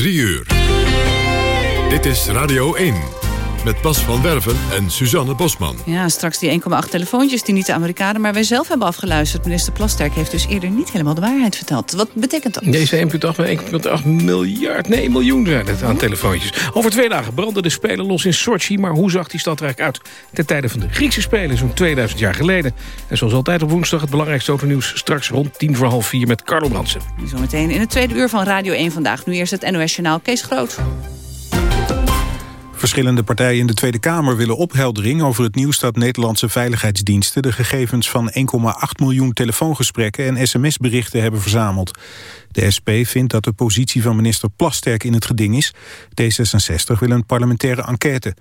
3 uur. Dit is Radio 1 met Bas van Werven en Suzanne Bosman. Ja, straks die 1,8 telefoontjes die niet de Amerikanen... maar wij zelf hebben afgeluisterd. Minister Plasterk heeft dus eerder niet helemaal de waarheid verteld. Wat betekent dat? Deze 1,8 miljard, nee, miljoen zijn het aan telefoontjes. Over twee dagen brandden de Spelen los in Sochi... maar hoe zag die stad er eigenlijk uit ten tijde van de Griekse Spelen... zo'n 2000 jaar geleden? En zoals altijd op woensdag het belangrijkste autonieuws... straks rond tien voor half vier met Carlo Brandsen. Zometeen in het tweede uur van Radio 1 vandaag. Nu eerst het NOS Journaal Kees Groot. Verschillende partijen in de Tweede Kamer willen opheldering over het nieuws dat Nederlandse veiligheidsdiensten de gegevens van 1,8 miljoen telefoongesprekken en sms-berichten hebben verzameld. De SP vindt dat de positie van minister Plasterk in het geding is. D66 wil een parlementaire enquête.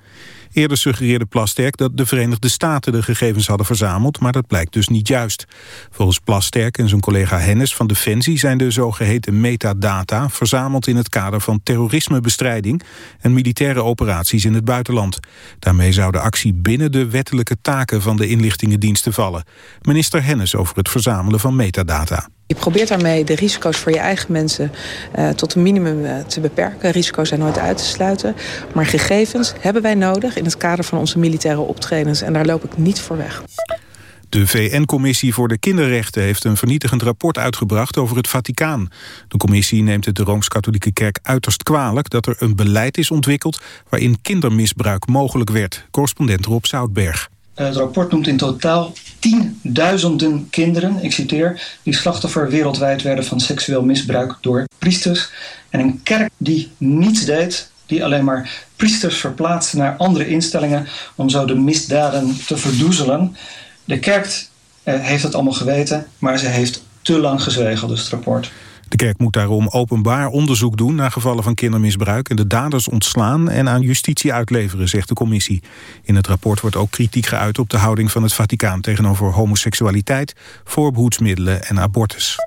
Eerder suggereerde Plasterk dat de Verenigde Staten de gegevens hadden verzameld, maar dat blijkt dus niet juist. Volgens Plasterk en zijn collega Hennis van Defensie zijn de zogeheten metadata verzameld in het kader van terrorismebestrijding en militaire operaties in het buitenland. Daarmee zou de actie binnen de wettelijke taken van de inlichtingendiensten vallen. Minister Hennis over het verzamelen van metadata. Je probeert daarmee de risico's voor je eigen mensen uh, tot een minimum uh, te beperken. Risico's zijn nooit uit te sluiten. Maar gegevens hebben wij nodig in het kader van onze militaire optredens. En daar loop ik niet voor weg. De VN-commissie voor de kinderrechten heeft een vernietigend rapport uitgebracht over het Vaticaan. De commissie neemt het de Rooms-Katholieke Kerk uiterst kwalijk dat er een beleid is ontwikkeld waarin kindermisbruik mogelijk werd. Correspondent Rob Zoutberg. Het rapport noemt in totaal tienduizenden kinderen, ik citeer, die slachtoffer wereldwijd werden van seksueel misbruik door priesters. En een kerk die niets deed, die alleen maar priesters verplaatste naar andere instellingen om zo de misdaden te verdoezelen. De kerk eh, heeft het allemaal geweten, maar ze heeft te lang gezwegen, dus het rapport. De kerk moet daarom openbaar onderzoek doen naar gevallen van kindermisbruik... en de daders ontslaan en aan justitie uitleveren, zegt de commissie. In het rapport wordt ook kritiek geuit op de houding van het Vaticaan... tegenover homoseksualiteit, voorbehoedsmiddelen en abortus.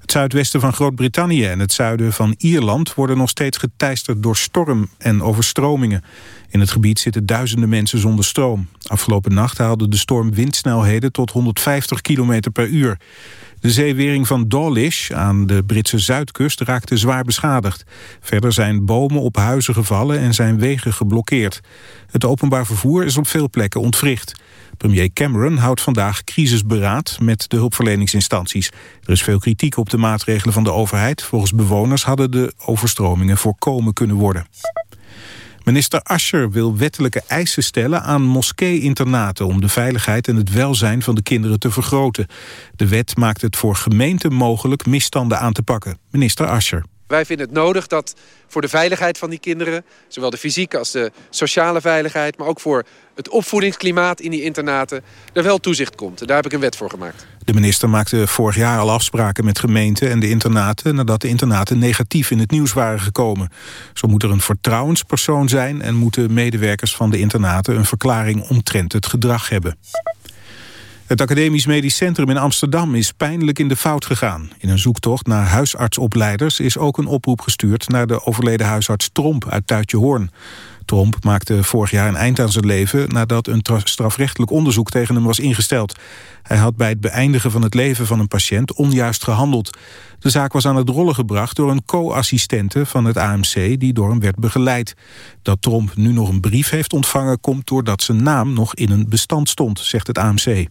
Het zuidwesten van Groot-Brittannië en het zuiden van Ierland... worden nog steeds geteisterd door storm en overstromingen. In het gebied zitten duizenden mensen zonder stroom. Afgelopen nacht haalde de storm windsnelheden tot 150 km per uur. De zeewering van Dawlish aan de Britse zuidkust raakte zwaar beschadigd. Verder zijn bomen op huizen gevallen en zijn wegen geblokkeerd. Het openbaar vervoer is op veel plekken ontwricht. Premier Cameron houdt vandaag crisisberaad met de hulpverleningsinstanties. Er is veel kritiek op de maatregelen van de overheid. Volgens bewoners hadden de overstromingen voorkomen kunnen worden. Minister Ascher wil wettelijke eisen stellen aan moskee-internaten... om de veiligheid en het welzijn van de kinderen te vergroten. De wet maakt het voor gemeenten mogelijk misstanden aan te pakken. Minister Ascher. Wij vinden het nodig dat voor de veiligheid van die kinderen... zowel de fysieke als de sociale veiligheid... maar ook voor het opvoedingsklimaat in die internaten... er wel toezicht komt. En daar heb ik een wet voor gemaakt. De minister maakte vorig jaar al afspraken met gemeenten en de internaten... nadat de internaten negatief in het nieuws waren gekomen. Zo moet er een vertrouwenspersoon zijn... en moeten medewerkers van de internaten een verklaring omtrent het gedrag hebben. Het Academisch Medisch Centrum in Amsterdam is pijnlijk in de fout gegaan. In een zoektocht naar huisartsopleiders is ook een oproep gestuurd... naar de overleden huisarts Tromp uit Tuitje Tromp maakte vorig jaar een eind aan zijn leven... nadat een strafrechtelijk onderzoek tegen hem was ingesteld. Hij had bij het beëindigen van het leven van een patiënt onjuist gehandeld. De zaak was aan het rollen gebracht door een co-assistente van het AMC... die door hem werd begeleid. Dat Tromp nu nog een brief heeft ontvangen... komt doordat zijn naam nog in een bestand stond, zegt het AMC. Uh,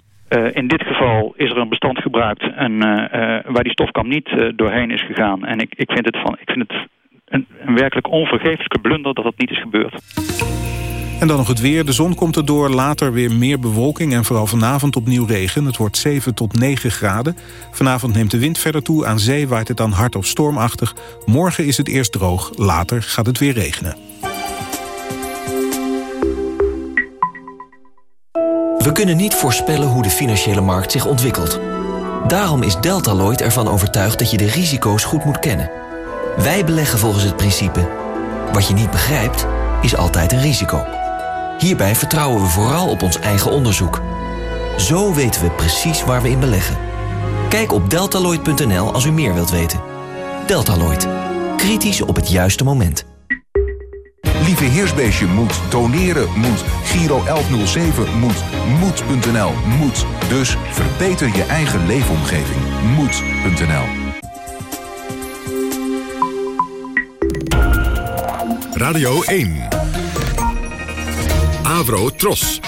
in dit geval is er een bestand gebruikt en, uh, uh, waar die stofkam niet doorheen is gegaan. En ik, ik vind het, van, ik vind het een, een werkelijk onvergeeflijke blunder dat dat niet is gebeurd. En dan nog het weer. De zon komt erdoor, later weer meer bewolking... en vooral vanavond opnieuw regen. Het wordt 7 tot 9 graden. Vanavond neemt de wind verder toe. Aan zee waait het dan hard of stormachtig. Morgen is het eerst droog, later gaat het weer regenen. We kunnen niet voorspellen hoe de financiële markt zich ontwikkelt. Daarom is Deltaloid ervan overtuigd dat je de risico's goed moet kennen. Wij beleggen volgens het principe... wat je niet begrijpt, is altijd een risico. Hierbij vertrouwen we vooral op ons eigen onderzoek. Zo weten we precies waar we in beleggen. Kijk op deltaloid.nl als u meer wilt weten. Deltaloid. Kritisch op het juiste moment. Lieve Heersbeestje moet, doneren moet, Giro 1107 moet, moed.nl moet. Dus verbeter je eigen leefomgeving. Moed.nl Radio 1. Avro Tros.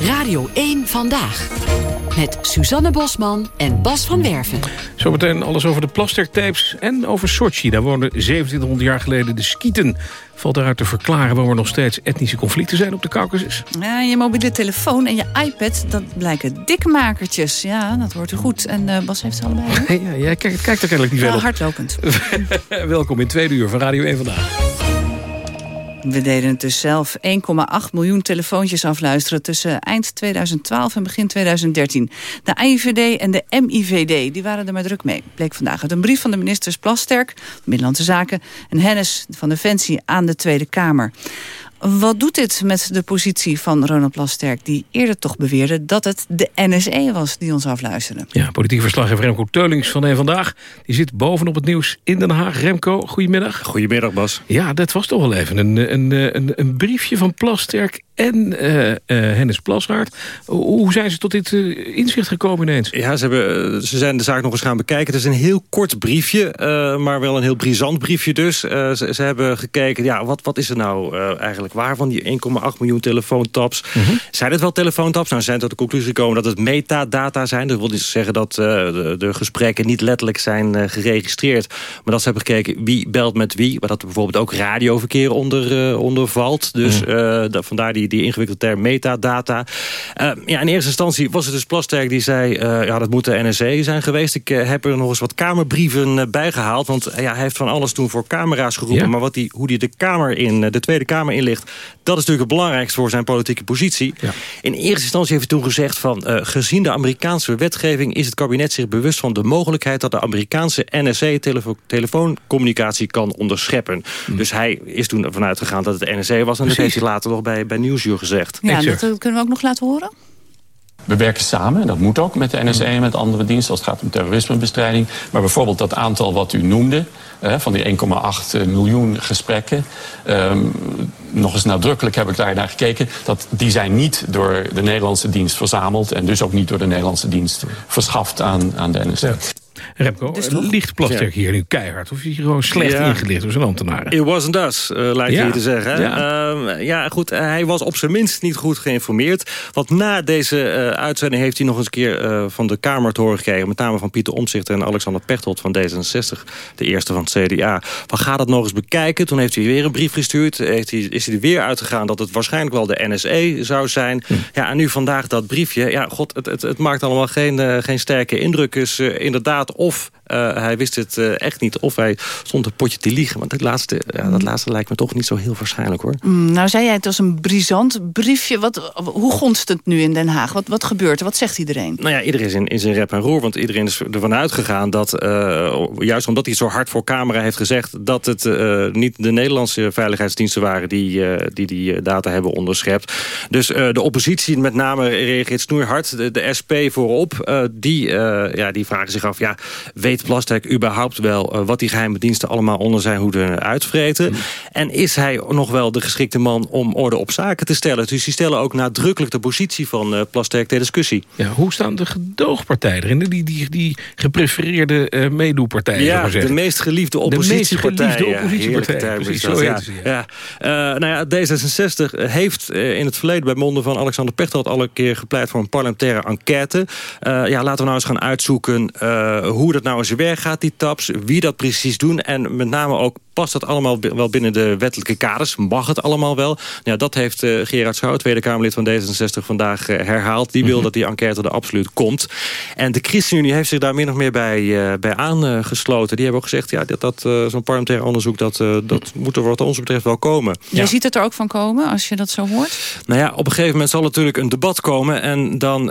Radio 1 Vandaag. Met Suzanne Bosman en Bas van Werven. Zometeen alles over de Plastertapes en over Sochi. Daar woonden 1700 jaar geleden de Skieten. Valt daaruit te verklaren waarom er nog steeds etnische conflicten zijn op de Caucasus? Ja, je mobiele telefoon en je iPad, dat blijken dikmakertjes. Ja, dat hoort u goed. En uh, Bas heeft ze allebei. ja, jij kijkt, kijkt er kennelijk niet ja, veel op. hardlopend. Welkom in tweede uur van Radio 1 Vandaag. We deden het dus zelf 1,8 miljoen telefoontjes afluisteren... tussen eind 2012 en begin 2013. De AIVD en de MIVD die waren er maar druk mee. Bleek vandaag uit een brief van de ministers Plasterk... Middellandse Zaken en Hennis van Defensie aan de Tweede Kamer. Wat doet dit met de positie van Ronald Plasterk... die eerder toch beweerde dat het de NSE was die ons afluisterde? Ja, politiek verslaggever Remco Teulings van een Vandaag... die zit bovenop het nieuws in Den Haag. Remco, goedemiddag. Goedemiddag, Bas. Ja, dat was toch wel even een, een, een, een briefje van Plasterk en uh, uh, Hennis Plasgaard. Hoe zijn ze tot dit uh, inzicht gekomen ineens? Ja, ze, hebben, ze zijn de zaak nog eens gaan bekijken. Het is een heel kort briefje, maar wel een heel brisant briefje dus. Ze, ze, hebben gekeken, ja, wat, wat is er nou eigenlijk waar van die 1,8 miljoen telefoontaps? -hmm. Zijn het wel telefoontaps? Nou, zijn tot de conclusie gekomen dat het metadata zijn. Dat wil dus zeggen dat de, de, gesprekken niet letterlijk zijn geregistreerd. Maar dat ze hebben gekeken wie belt met wie. Maar dat er bijvoorbeeld ook radioverkeer onder, onder valt. Dus -hmm. vandaar die die, ingewikkelde term metadata. Uh, ja, in eerste instantie was het dus Plasterk die zei... Uh, ja, dat moet de NSC zijn geweest. Ik uh, heb er nog eens wat kamerbrieven bijgehaald. Want ja, hij heeft van alles toen voor camera's geroepen. Ja. Maar wat die, hoe hij de, kamer in, de Tweede Kamer inlicht... dat is natuurlijk het belangrijkste voor zijn politieke positie. Ja. In eerste instantie heeft hij toen gezegd van... gezien de Amerikaanse wetgeving is het kabinet zich bewust van de mogelijkheid... dat de Amerikaanse telefo telefooncommunicatie kan onderscheppen. Hm. Dus hij is toen ervan uitgegaan dat het NSC was. En dat heeft hij later nog bij, bij Nieuwsuur gezegd. Ja, dat kunnen we ook nog laten horen. We werken samen, en dat moet ook met de NSA en met andere diensten... als het gaat om terrorismebestrijding. Maar bijvoorbeeld dat aantal wat u noemde... Eh, van die 1,8 miljoen gesprekken... Um, nog eens nadrukkelijk heb ik daar naar gekeken... dat die zijn niet door de Nederlandse dienst verzameld... en dus ook niet door de Nederlandse dienst verschaft aan, aan de NSA. Ja. Remco, dus ligt Plasterk ja. hier nu keihard? Of is hij gewoon slecht ja. ingelicht door zijn ambtenaren? It wasn't us, uh, lijkt ja. hier te zeggen. Ja. Uh, ja, goed, hij was op zijn minst niet goed geïnformeerd. Want na deze uh, uitzending heeft hij nog eens een keer van de Kamer te horen gekregen... met name van Pieter Omtzigt en Alexander Pechtold van D66... de eerste van het CDA. Van ga dat nog eens bekijken. Toen heeft hij weer een brief gestuurd. Heeft hij, is hij er weer uitgegaan dat het waarschijnlijk wel de NSE zou zijn. Hm. Ja, en nu vandaag dat briefje. Ja, god, het, het, het maakt allemaal geen, geen sterke indruk. Dus inderdaad of uh, hij wist het uh, echt niet, of hij stond een potje te liegen. Want dat laatste, ja, dat laatste lijkt me toch niet zo heel waarschijnlijk, hoor. Mm, nou, zei jij het als een brisant briefje. Wat, hoe gonst het nu in Den Haag? Wat, wat gebeurt er? Wat zegt iedereen? Nou ja, iedereen is in, in zijn rep en roer. Want iedereen is ervan uitgegaan dat, uh, juist omdat hij zo hard voor camera heeft gezegd... dat het niet de Nederlandse veiligheidsdiensten waren die die, die data hebben onderschept. Dus de oppositie met name reageert snoeihard. De, de SP voorop, die, ja, die vragen zich af... ja, weet Plasterk überhaupt wel uh, wat die geheime diensten allemaal onder zijn hoede uitvreten? Mm. En is hij nog wel de geschikte man om orde op zaken te stellen? Dus die stellen ook nadrukkelijk de positie van uh, Plasterk ter discussie. Ja, hoe staan de gedoogpartijen erin? Die, die, die geprefereerde uh, meedoepartijen? Ja, de meest geliefde oppositiepartij. De meest geliefde oppositiepartij, precies. Zo ja. ja. ja. nou ja, D66 heeft in het verleden bij monden van Alexander Pechtold al een keer gepleit voor een parlementaire enquête. ja, laten we nou eens gaan uitzoeken hoe dat nou in zijn werk gaat, die taps. Wie dat precies doen. En met name ook past dat allemaal wel binnen de wettelijke kaders? Mag het allemaal wel? Ja, dat heeft uh, Gerard Schouw, Tweede Kamerlid van D66, vandaag uh, herhaald. Die wil mm -hmm. dat die enquête er absoluut komt. En de ChristenUnie heeft zich daar min of meer bij, uh, bij aangesloten. Die hebben ook gezegd, ja, dat, dat zo'n parlementair onderzoek... dat, dat moet er wat ons betreft wel komen. Jij ja. ziet het er ook van komen, als je dat zo hoort? Nou ja, op een gegeven moment zal natuurlijk een debat komen... en dan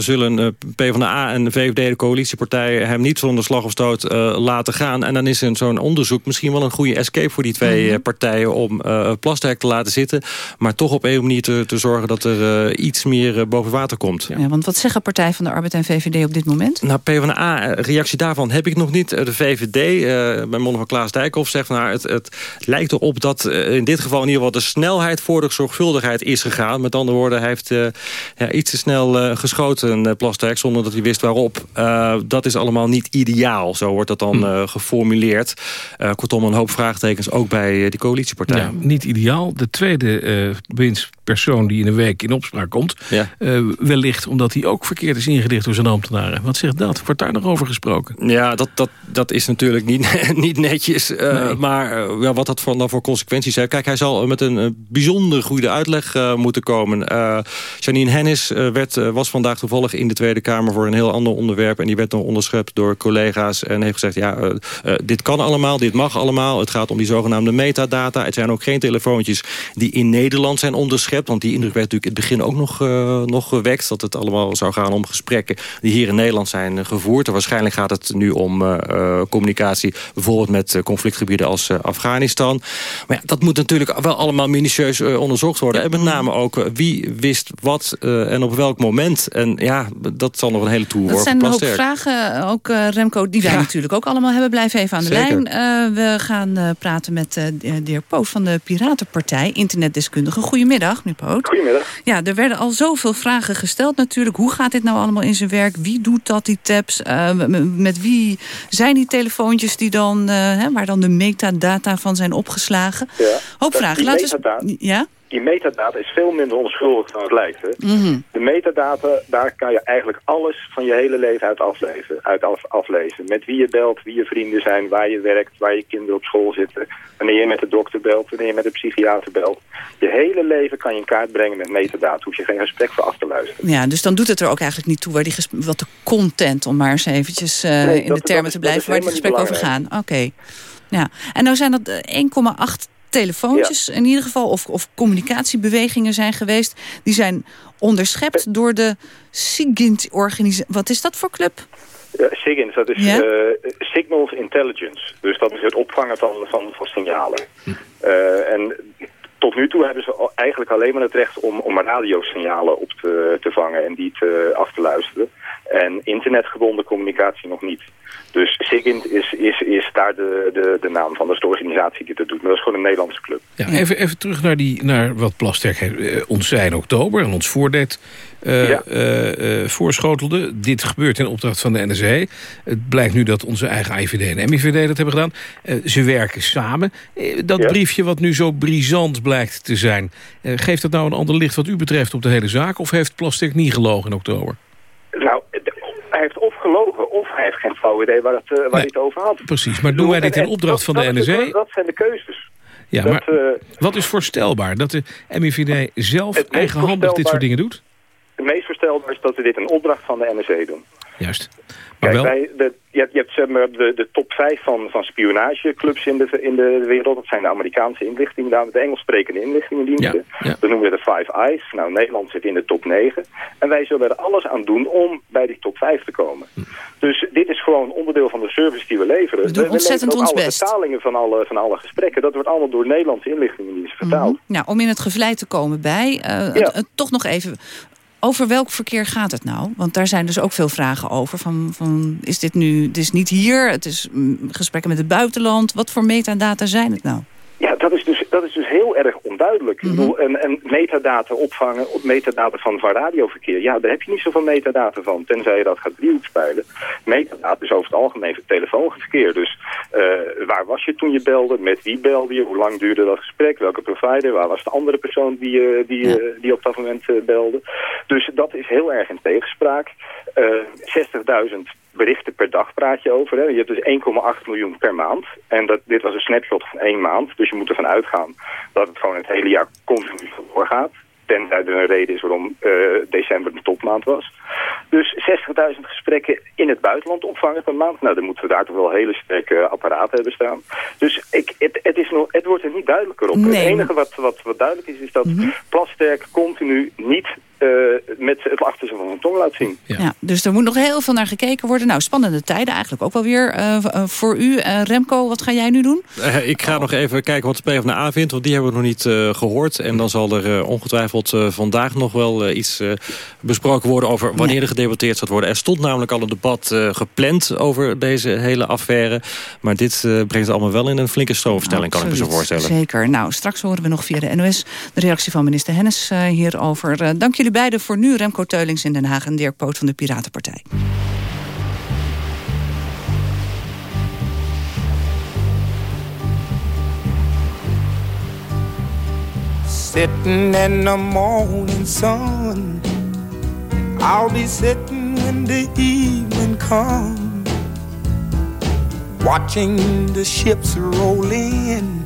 zullen PvdA en de VVD, de coalitiepartijen... hem niet zonder slag of stoot laten gaan. En dan is zo'n onderzoek misschien wel een goede escape voor die twee mm -hmm. partijen... om uh, Plasterk te laten zitten. Maar toch op een manier te, te zorgen dat er uh, iets meer boven water komt. Ja. want wat zeggen Partij van de Arbeid en VVD op dit moment? Nou, PvdA, reactie daarvan heb ik nog niet. De VVD, bij monden van Klaas Dijkhoff, zegt... Nou, het, het lijkt erop dat in dit geval in ieder geval... de snelheid voor de zorgvuldigheid is gegaan. Met andere woorden, hij heeft ja, iets te snel geschoten, Plasterk... zonder dat hij wist waarop. Dat is allemaal niet ideaal. Zo wordt dat dan hm. geformuleerd. kortom, een hoop vraagtekens ook bij die coalitiepartijen. Ja, niet ideaal. De tweede winstpersoon die in een week in opspraak komt... wellicht omdat hij ook verkeerd is ingedicht door zijn ambtenaren. Wat zegt dat? Wordt daar nog over gesproken? Ja, dat, dat, dat is natuurlijk niet, niet netjes. Maar ja, wat dat voor, dan voor consequenties heeft... Kijk, hij zal met een bijzonder goede uitleg moeten komen. Janine Hennis werd, was vandaag toevallig in de Tweede Kamer... voor een heel ander onderwerp. En die werd dan onderschept door collega's. En heeft gezegd, ja, uh, uh, dit kan allemaal, dit mag allemaal. Het gaat om die zogenaamde metadata. Het zijn ook geen telefoontjes die in Nederland zijn onderschept. Want die indruk werd natuurlijk in het begin ook nog, uh, nog gewekt. Dat het allemaal zou gaan om gesprekken die hier in Nederland zijn gevoerd. En waarschijnlijk gaat het nu om communicatie. Bijvoorbeeld met conflictgebieden als Afghanistan. Maar ja, dat moet natuurlijk wel allemaal minutieus onderzocht worden. En met name ook wie wist wat en op welk moment. En ja, dat zal nog een hele toer worden. Dat zijn een hoop vragen, ook uh, Remco, die wij natuurlijk ook allemaal hebben. Blijf even aan de lijn. Uh, we gaan uh, praten met de heer Poot van de Piratenpartij, internetdeskundige. Goedemiddag, meneer Poot. Goedemiddag. Ja, er werden al zoveel vragen gesteld natuurlijk. Hoe gaat dit nou allemaal in zijn werk? Wie doet dat, die tabs? met wie zijn die telefoontjes die dan, hè, waar dan de metadata van zijn opgeslagen? Ja, hoop vragen. Laten we... Ja? Die metadata is veel minder onschuldig dan het lijkt. Hè? Mhm. De metadata, daar kan je eigenlijk alles van je hele leven uit aflezen, uit aflezen. Met wie je belt, wie je vrienden zijn, waar je werkt, waar je kinderen op school zitten. Wanneer je met de dokter belt, wanneer je met de psychiater belt. Je hele leven kan je in kaart brengen met metadata. Hoef je geen gesprek voor af te luisteren. Ja, dus dan doet het er ook eigenlijk niet toe waar die wat de content, om maar eens eventjes uh, in de termen te blijven, waar die gesprekken over gaan. Oké. Ja. En nou zijn dat 1,8 telefoontjes in ieder geval... Of, of communicatiebewegingen zijn geweest... die zijn onderschept door de SIGINT-organisatie. Wat is dat voor club? SIGINT, dat is uh, Signals Intelligence. Dus dat is het opvangen van, van, van signalen. Uh, en tot nu toe hebben ze eigenlijk alleen maar het recht om, om radiosignalen op te, te vangen en die te, af te luisteren. En internetgebonden communicatie nog niet. Dus SIGINT is, is, is daar de, de, de naam van. Dat is de organisatie die dat doet. Maar dat is gewoon een Nederlandse club. Ja, even, even terug naar, die, naar wat Plasterk eh, ons zei in oktober... en ons voordeed ja. uh, voorschotelde. Dit gebeurt in opdracht van de NSE. Het blijkt nu dat onze eigen IVD en MIVD dat hebben gedaan. ze werken samen. dat briefje wat nu zo brisant blijkt te zijn... geeft dat nou een ander licht wat u betreft op de hele zaak... of heeft Plasterk niet gelogen in oktober? Nou, hij heeft of gelogen of hij heeft geen flauw idee waar, het, waar hij het over had. Precies, maar doen wij dit in opdracht van de NSE? Dat zijn de keuzes. Ja, dat, maar wat is voorstelbaar? Dat de MIVD zelf eigenhandig dit soort dingen doet? Het meest voorstelbaar is dat we dit in opdracht van de NSE doen. Juist. Maar Kijk, wij, de, je hebt, je hebt zeg maar, de, de top 5 van, van spionageclubs in de, in de wereld. Dat zijn de Amerikaanse inlichtingen, de Engels sprekende inlichtingendiensten. Ja, ja. Dat noemen we de Five Eyes. Nou, Nederland zit in de top 9. En wij zullen er alles aan doen om bij die top 5 te komen. Hm. Dus dit is gewoon onderdeel van de service die we leveren. We doen ontzettend ons alle best. vertalingen van alle, van alle gesprekken. Dat wordt allemaal door Nederlandse inlichtingendiensten vertaald. Mm Nou, om in het gevlei te komen bij, uh, ja. toch nog even over welk verkeer gaat het nou? Want daar zijn dus ook veel vragen over. Van, van, is dit nu, het is niet hier, het is mm, gesprekken met het buitenland. Wat voor metadata zijn het nou? Ja, dat is dus, dat is dus heel erg onduidelijk. Mm -hmm. en, en metadata opvangen, metadata van, van radioverkeer, ja, daar heb je niet zoveel metadata van, tenzij je dat gaat driehoek spelen. Metadata is over het algemeen telefoonverkeer. Dus uh, waar was je toen je belde, met wie belde je, hoe lang duurde dat gesprek, welke provider, waar was de andere persoon die, uh, die, ja. uh, die op dat moment belde. Dus dat is heel erg in tegenspraak. 60.000 berichten per dag praat je over. Hè. Je hebt dus 1,8 miljoen per maand. En dat, dit was een snapshot van één maand. Dus je moet ervan uitgaan dat het gewoon het hele jaar continu doorgaat. Tenzij er een reden is waarom uh, december een topmaand was. Dus 60.000 gesprekken in het buitenland opvangen per maand. Nou, dan moeten we daar toch wel hele sterke apparaten hebben staan. Dus ik, het, het, is nog, het wordt er niet duidelijker op. Nee. Het enige wat, wat, wat duidelijk is, is dat mm -hmm. Plasterk continu niet met het achterste van zijn tong laat zien. Ja. ja. dus er moet nog heel veel naar gekeken worden. Nou, spannende tijden eigenlijk ook wel weer uh, voor u. Uh, Remco, wat ga jij nu doen? ik ga nog even kijken wat de PvdA vindt, want die hebben we nog niet gehoord. En dan zal er ongetwijfeld vandaag nog wel iets besproken worden over wanneer er gedebatteerd zal worden. Er stond namelijk al een debat gepland over deze hele affaire. Maar dit brengt het allemaal wel in een flinke stroomversnelling, kan ik me zo voorstellen. Zeker. Nou, straks horen we nog via de NOS de reactie van minister Hennis hierover. dank jullie beide voor nu. Remco Teulings in Den Haag... en Dirk Poot van de Piratenpartij. Sitting in the morning sun. I'll be sitting when the evening comes. Watching the ships roll in.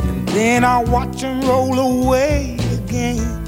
And then I'll watch them roll away again.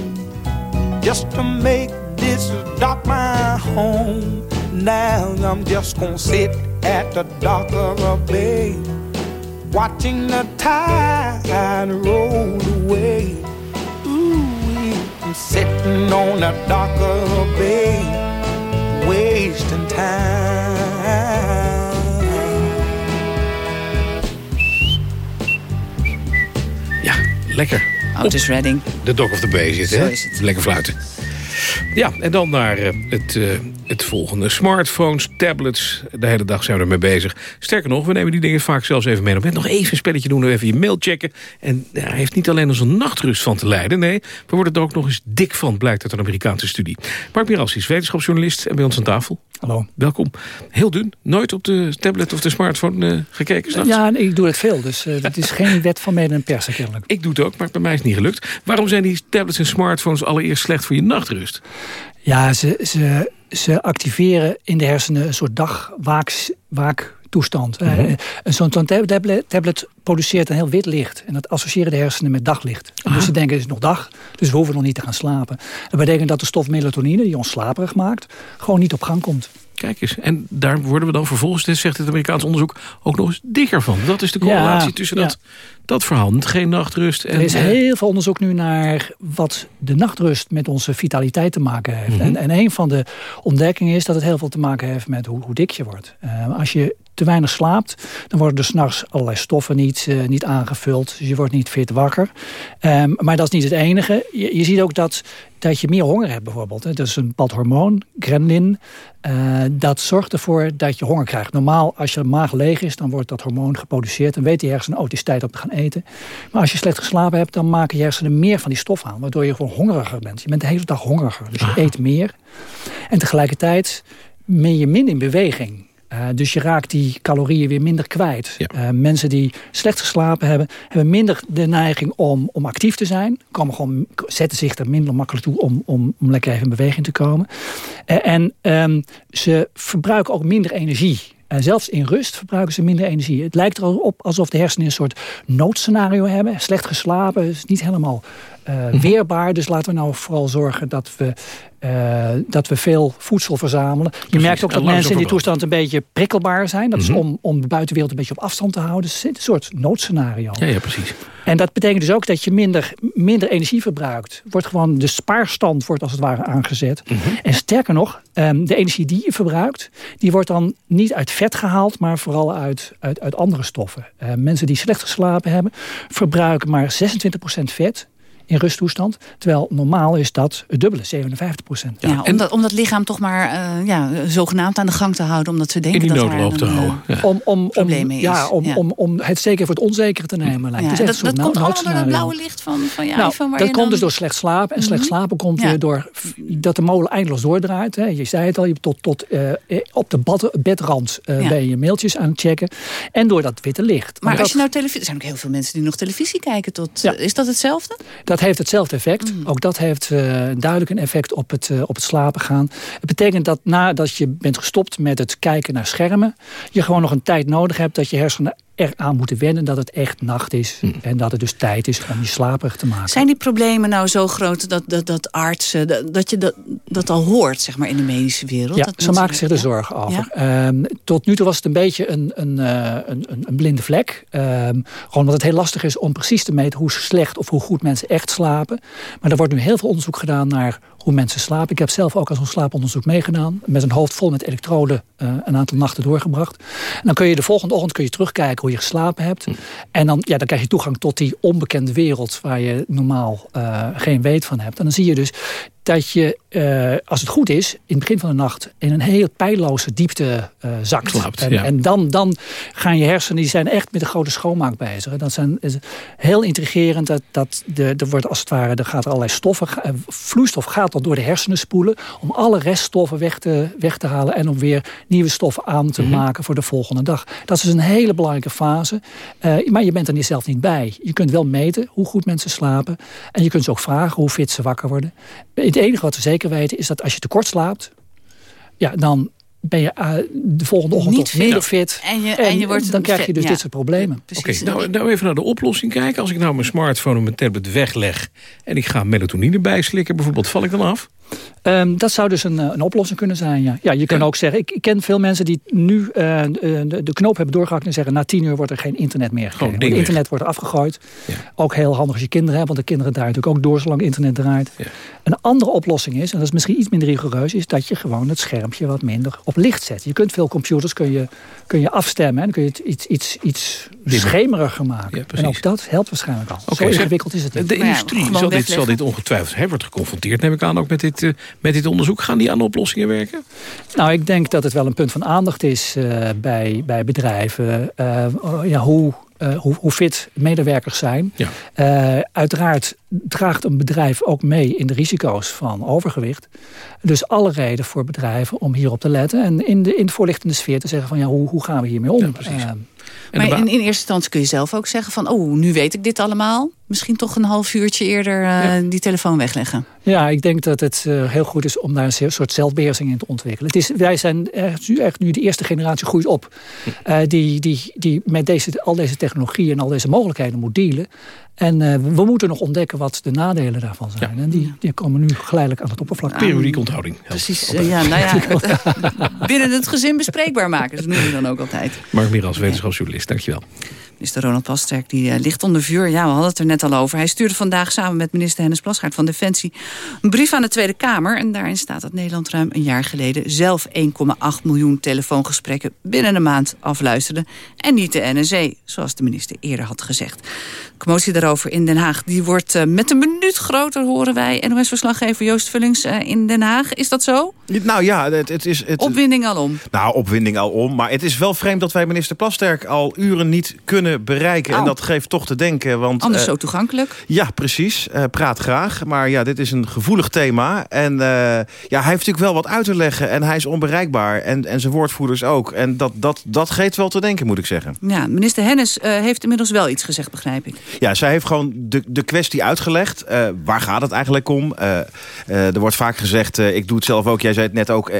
just to make this dock my home. Now I'm just gonna sit at the dock of a bay, watching the tide roll away. Ooh, I'm sitting on the dock of a bay, wasting time. Lekker. Otis Redding. De Dock of the Bay Zo hè? Lekker fluiten. Ja, en dan naar eh, het, eh, het volgende. Smartphones, tablets, de hele dag zijn we ermee bezig. Sterker nog, we nemen die dingen vaak zelfs even mee. Met nog even een spelletje doen, even je mail checken. En ja, hij heeft niet alleen onze nachtrust van te lijden. Nee, we worden er ook nog eens dik van, blijkt uit een Amerikaanse studie. Mark Mirals is wetenschapsjournalist en bij ons aan tafel. Hallo. Welkom. Heel dun. Nooit op de tablet of de smartphone eh, gekeken s'nachts? Ja, ik doe het veel, dus uh, dat is geen wet van mede en persen kennelijk. Ik doe het ook, maar bij mij is het niet gelukt. Waarom zijn die tablets en smartphones allereerst slecht voor je nachtrust? Ja, ze, ze, ze activeren in de hersenen een soort dagwaak waaktoestand. Mm -hmm. uh, Zo'n tablet, tablet produceert een heel wit licht. En dat associëren de hersenen met daglicht. En dus ze denken, het is nog dag, dus we hoeven nog niet te gaan slapen. Dat betekent dat de stof melatonine, die ons slaperig maakt, gewoon niet op gang komt. Kijk eens, en daar worden we dan vervolgens, zegt het Amerikaans onderzoek, ook nog eens dikker van. Dat is de correlatie ja, tussen ja. dat, dat verhaal. Geen nachtrust. En, er is heel veel onderzoek nu naar wat de nachtrust met onze vitaliteit te maken heeft. Mhm. Mm -hmm. en, en een van de ontdekkingen is dat het heel veel te maken heeft met hoe, hoe dik je wordt. Uh, als je te weinig slaapt, dan worden er s'nachts allerlei stoffen niet, uh, niet aangevuld. Dus je wordt niet fit wakker. Um, maar dat is niet het enige. Je, je ziet ook dat, dat je meer honger hebt bijvoorbeeld. Hè. Dat is een bepaald hormoon, ghrelin. Uh, dat zorgt ervoor dat je honger krijgt. Normaal, als je maag leeg is, dan wordt dat hormoon geproduceerd. Dan weet die hersenen, oh, het is tijd om te gaan eten. Maar als je slecht geslapen hebt, dan maken je hersenen meer van die stof aan. Waardoor je gewoon hongeriger bent. Je bent de hele dag hongeriger. Dus je eet meer. En tegelijkertijd ben je minder in beweging. Uh, dus je raakt die calorieën weer minder kwijt. Ja. Uh, mensen die slecht geslapen hebben, hebben minder de neiging om, om actief te zijn. Komen gewoon, zetten zich er minder makkelijk toe om, om, om lekker even in beweging te komen. Uh, en um, ze verbruiken ook minder energie. En zelfs in rust verbruiken ze minder energie. Het lijkt erop alsof de hersenen een soort noodscenario hebben. Slecht geslapen, is niet helemaal uh, weerbaar. Dus laten we nou vooral zorgen dat we, uh, dat we veel voedsel verzamelen. Je Precies. merkt ook dat mensen in die toestand een beetje prikkelbaar zijn. Dat mm -hmm. is om, om de buitenwereld een beetje op afstand te houden. Dus het is een soort noodscenario. Ja, ja, precies. En dat betekent dus ook dat je minder, minder energie verbruikt. Wordt gewoon, de spaarstand wordt als het ware aangezet. Mm -hmm. En sterker nog, um, de energie die je verbruikt... die wordt dan niet uit vet gehaald... maar vooral uit, uit, uit andere stoffen. Uh, mensen die slecht geslapen hebben... verbruiken maar 26% vet... in rusttoestand. Terwijl normaal is dat het dubbele, 57 procent. Ja, om, dat, om dat lichaam toch maar uh, ja, zogenaamd aan de gang te houden. Omdat ze denken in die dat noodloop te houden. Ja. Om, om, om, is. Ja, om, ja. Om, om het zeker voor het onzekere te nemen. Lijkt. Ja, dat dat, dat komt allemaal door het blauwe licht van, van je nou, iPhone. Waar dat je komt dan... dus door slecht slapen. En slecht slapen komt weer door dat de molen eindeloos doordraait. Hè. Je zei het al, je tot, tot uh, op de bad, bedrand uh, ben je mailtjes aan het checken. En door dat witte licht. Maar dat, als je nou televisie... Er zijn ook heel veel mensen die nog televisie kijken. Tot, Is dat hetzelfde? Dat heeft hetzelfde effect. Mm. Ook dat heeft uh, duidelijk een effect op het, uh, op het slapen gaan. Het betekent dat nadat je bent gestopt met het kijken naar schermen... je gewoon nog een tijd nodig hebt dat je hersenen eraan moeten wennen dat het echt nacht is. Hm. En dat het dus tijd is om je slaperig te maken. Zijn die problemen nou zo groot dat, dat, dat artsen... Dat, dat je dat, dat al hoort zeg maar, in de medische wereld? Ja, dat ze maken zich er ja? zorgen over. Ja? Um, tot nu toe was het een beetje een, een, uh, een, een blinde vlek. Um, gewoon omdat het heel lastig is om precies te meten... hoe slecht of hoe goed mensen echt slapen. Maar er wordt nu heel veel onderzoek gedaan naar hoe mensen slapen. Ik heb zelf ook al zo'n slaaponderzoek meegedaan. Met een hoofd vol met elektroden uh, een aantal nachten doorgebracht. En dan kun je de volgende ochtend kun je terugkijken hoe je geslapen hebt. Hm. En dan, ja, dan krijg je toegang tot die onbekende wereld... waar je normaal uh, geen weet van hebt. En dan zie je dus dat je, uh, als het goed is, in het begin van de nacht... in een heel pijloze diepte uh, zakt. Slaapt, en, ja. en dan, dan gaan je hersenen, die zijn echt met een grote schoonmaak bezig. Dat zijn, is heel intrigerend. Dat, dat de, er wordt als het ware, er gaat allerlei stoffen... vloeistof gaat dan door de hersenen spoelen... om alle reststoffen weg te, weg te halen... en om weer nieuwe stoffen aan te Mhm. mm -hmm. maken voor de volgende dag. Dat is dus een hele belangrijke fase. Uh, maar je bent er zelf niet bij. Je kunt wel meten hoe goed mensen slapen. En je kunt ze ook vragen hoe fit ze wakker worden. Het enige wat we zeker weten is dat als je tekort slaapt... ja, dan ben je uh, de volgende ochtend Niet minder fit. En, je, en, en je wordt dan krijg je fit, dus ja. dit soort problemen. Oké, okay, nou, nou even naar de oplossing kijken. Als ik nou mijn smartphone en mijn tablet wegleg... en ik ga melatonine bijslikken bijvoorbeeld, val ik dan af? Um, dat zou dus een, een oplossing kunnen zijn, ja. ja je kan ja. ook zeggen, ik, ik, ken veel mensen die nu uh, de, de, knoop hebben doorgehakt... en zeggen, na tien uur wordt er geen internet meer gekregen. Het internet wordt afgegooid. Ja. Ook heel handig als je kinderen hebt, want de kinderen draaien natuurlijk ook door... zolang internet draait. Ja. Een andere oplossing is, en dat is misschien iets minder rigoureus... is dat je gewoon het schermpje wat minder op licht zet. Je kunt veel computers kun je, kun je afstemmen... en dan kun je het iets, iets, iets schemeriger maken. en ook dat helpt waarschijnlijk al. Okay, Zo ingewikkeld is het niet. De industrie zal, dit, zal dit ongetwijfeld... Hij wordt geconfronteerd, neem ik aan, ook met dit, uh, met dit onderzoek. Gaan die aan oplossingen werken? Nou, ik denk dat het wel een punt van aandacht is uh, bij, bij bedrijven. Uh, ja, hoe, uh, hoe, hoe fit medewerkers zijn. Ja. uiteraard draagt een bedrijf ook mee in de risico's van overgewicht. Dus alle reden voor bedrijven om hierop te letten. En in de, in de voorlichtende sfeer te zeggen van ja, hoe, hoe gaan we hiermee om? Ja, maar in, in eerste instantie kun je zelf ook zeggen van... oh, nu weet ik dit allemaal. Misschien toch een half uurtje eerder uh, ja. die telefoon wegleggen. Ja, ik denk dat het uh, heel goed is om daar een soort zelfbeheersing in te ontwikkelen. Het is, wij zijn echt nu, echt nu de eerste generatie groeit op... Uh, die, die, die met deze, al deze technologie en al deze mogelijkheden moet dealen. En we moeten nog ontdekken wat de nadelen daarvan zijn. Ja. En die, die komen nu geleidelijk aan het oppervlak. Periodiek onthouding. Precies, ja, nou ja, het, binnen het gezin bespreekbaar maken. Dat noemen we dan ook altijd. Mark Miras, wetenschapsjournalist, dankjewel. Minister Ronald Plasterk die uh, ligt onder vuur. Ja, we hadden het er net al over. Hij stuurde vandaag samen met minister Hennis Plasgaard van Defensie... een brief aan de Tweede Kamer. En daarin staat dat Nederland ruim een jaar geleden... zelf 1,8 miljoen telefoongesprekken binnen een maand afluisterde. En niet de NSE, zoals de minister eerder had gezegd. De commotie daarover in Den Haag die wordt uh, met een minuut groter... horen wij NOS-verslaggever Joost Vullings uh, in Den Haag. Is dat zo? Nou ja, het, het is... Het, opwinding al om. Nou, opwinding al om. Maar het is wel vreemd dat wij minister Plasterk al uren niet kunnen bereiken. Oh. En dat geeft toch te denken. Want, Anders uh, zo toegankelijk. Ja, precies. Uh, praat graag. Maar ja, dit is een gevoelig thema. En uh, ja, hij heeft natuurlijk wel wat uit te leggen. En hij is onbereikbaar. En, en zijn woordvoerders ook. En dat, dat, dat geeft wel te denken, moet ik zeggen. Ja, minister Hennis heeft inmiddels wel iets gezegd, begrijp ik. Ja, zij heeft gewoon de, de kwestie uitgelegd. waar gaat het eigenlijk om? er wordt vaak gezegd, ik doe het zelf ook. Jij zei het net ook, 1,8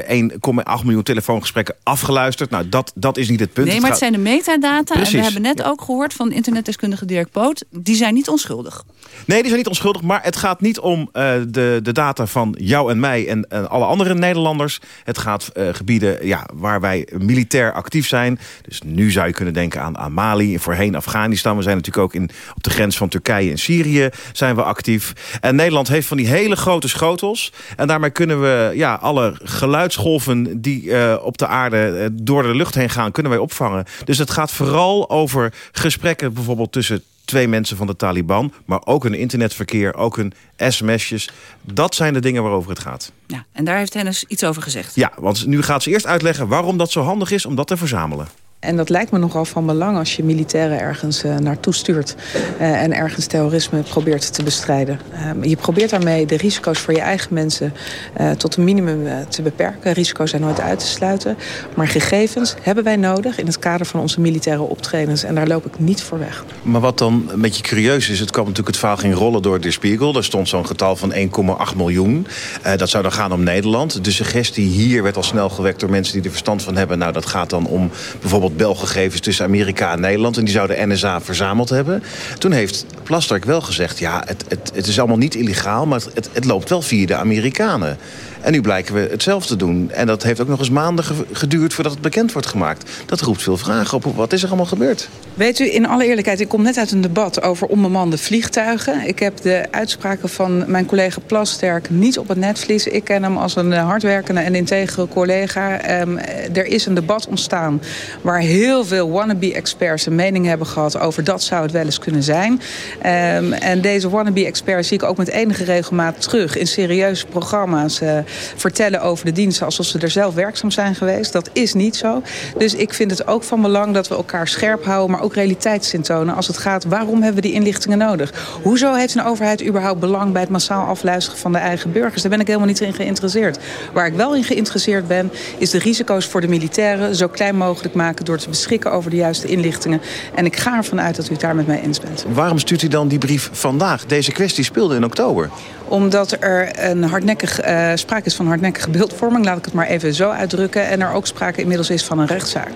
miljoen telefoongesprekken afgeluisterd. Nou, dat, dat is niet het punt. Nee, maar het, zijn de metadata. Precies. En we hebben net. Ook gehoord van internetdeskundige Dirk Poot. Die zijn niet onschuldig. Nee, die zijn niet onschuldig. Maar het gaat niet om uh, de, de data van jou en mij en uh, alle andere Nederlanders. Het gaat uh, gebieden ja, waar wij militair actief zijn. Dus nu zou je kunnen denken aan, aan Mali, voorheen Afghanistan. We zijn natuurlijk ook in, op de grens van Turkije en Syrië zijn we actief. En Nederland heeft van die hele grote schotels. En daarmee kunnen we ja, alle geluidsgolven die uh, op de aarde door de lucht heen gaan... kunnen wij opvangen. Dus het gaat vooral over gesprekken bijvoorbeeld tussen twee mensen van de Taliban... maar ook hun internetverkeer, ook hun sms'jes. Dat zijn de dingen waarover het gaat. Ja, en daar heeft Hennis iets over gezegd. Ja, want nu gaat ze eerst uitleggen waarom dat zo handig is om dat te verzamelen. En dat lijkt me nogal van belang als je militairen ergens uh, naartoe stuurt... Uh, en ergens terrorisme probeert te bestrijden. Uh, je probeert daarmee de risico's voor je eigen mensen uh, tot een minimum te beperken. Risico's zijn nooit uit te sluiten. Maar gegevens hebben wij nodig in het kader van onze militaire optredens. En daar loop ik niet voor weg. Maar wat dan een beetje curieus is... het kwam natuurlijk het verhaal ging rollen door de Spiegel. Daar stond zo'n getal van 1,8 miljoen. dat zou dan gaan om Nederland. De suggestie hier werd al snel gewekt door mensen die er verstand van hebben. Nou, dat gaat dan om bijvoorbeeld belgegevens tussen Amerika en Nederland. En die zou de NSA verzameld hebben. Toen heeft Plasterk wel gezegd... ja, het, het, het is allemaal niet illegaal, maar het, het loopt wel via de Amerikanen. En nu blijken we hetzelfde doen. En dat heeft ook nog eens maanden geduurd voordat het bekend wordt gemaakt. Dat roept veel vragen op. Wat is er allemaal gebeurd? Weet u, in alle eerlijkheid, ik kom net uit een debat over onbemande vliegtuigen. Ik heb de uitspraken van mijn collega Plasterk niet op het netvlies. Ik ken hem als een hardwerkende en integere collega. Um, er is een debat ontstaan waar heel veel wannabe-experts een mening hebben gehad over dat zou het wel eens kunnen zijn. Um, en deze wannabe-experts zie ik ook met enige regelmaat terug in serieuze programma's. Uh, vertellen over de diensten alsof ze er zelf werkzaam zijn geweest. Dat is niet zo. Dus ik vind het ook van belang dat we elkaar scherp houden... maar ook realiteitszin tonen als het gaat... waarom hebben we die inlichtingen nodig? Hoezo heeft een overheid überhaupt belang... bij het massaal afluisteren van de eigen burgers? Daar ben ik helemaal niet in geïnteresseerd. Waar ik wel in geïnteresseerd ben... is de risico's voor de militairen zo klein mogelijk maken... door te beschikken over de juiste inlichtingen. En ik ga ervan uit dat u het daar met mij eens bent. Waarom stuurt u dan die brief vandaag? Deze kwestie speelde in oktober omdat er een hardnekkig, uh, sprake is van hardnekkige beeldvorming, laat ik het maar even zo uitdrukken. En er ook sprake inmiddels is van een rechtszaak.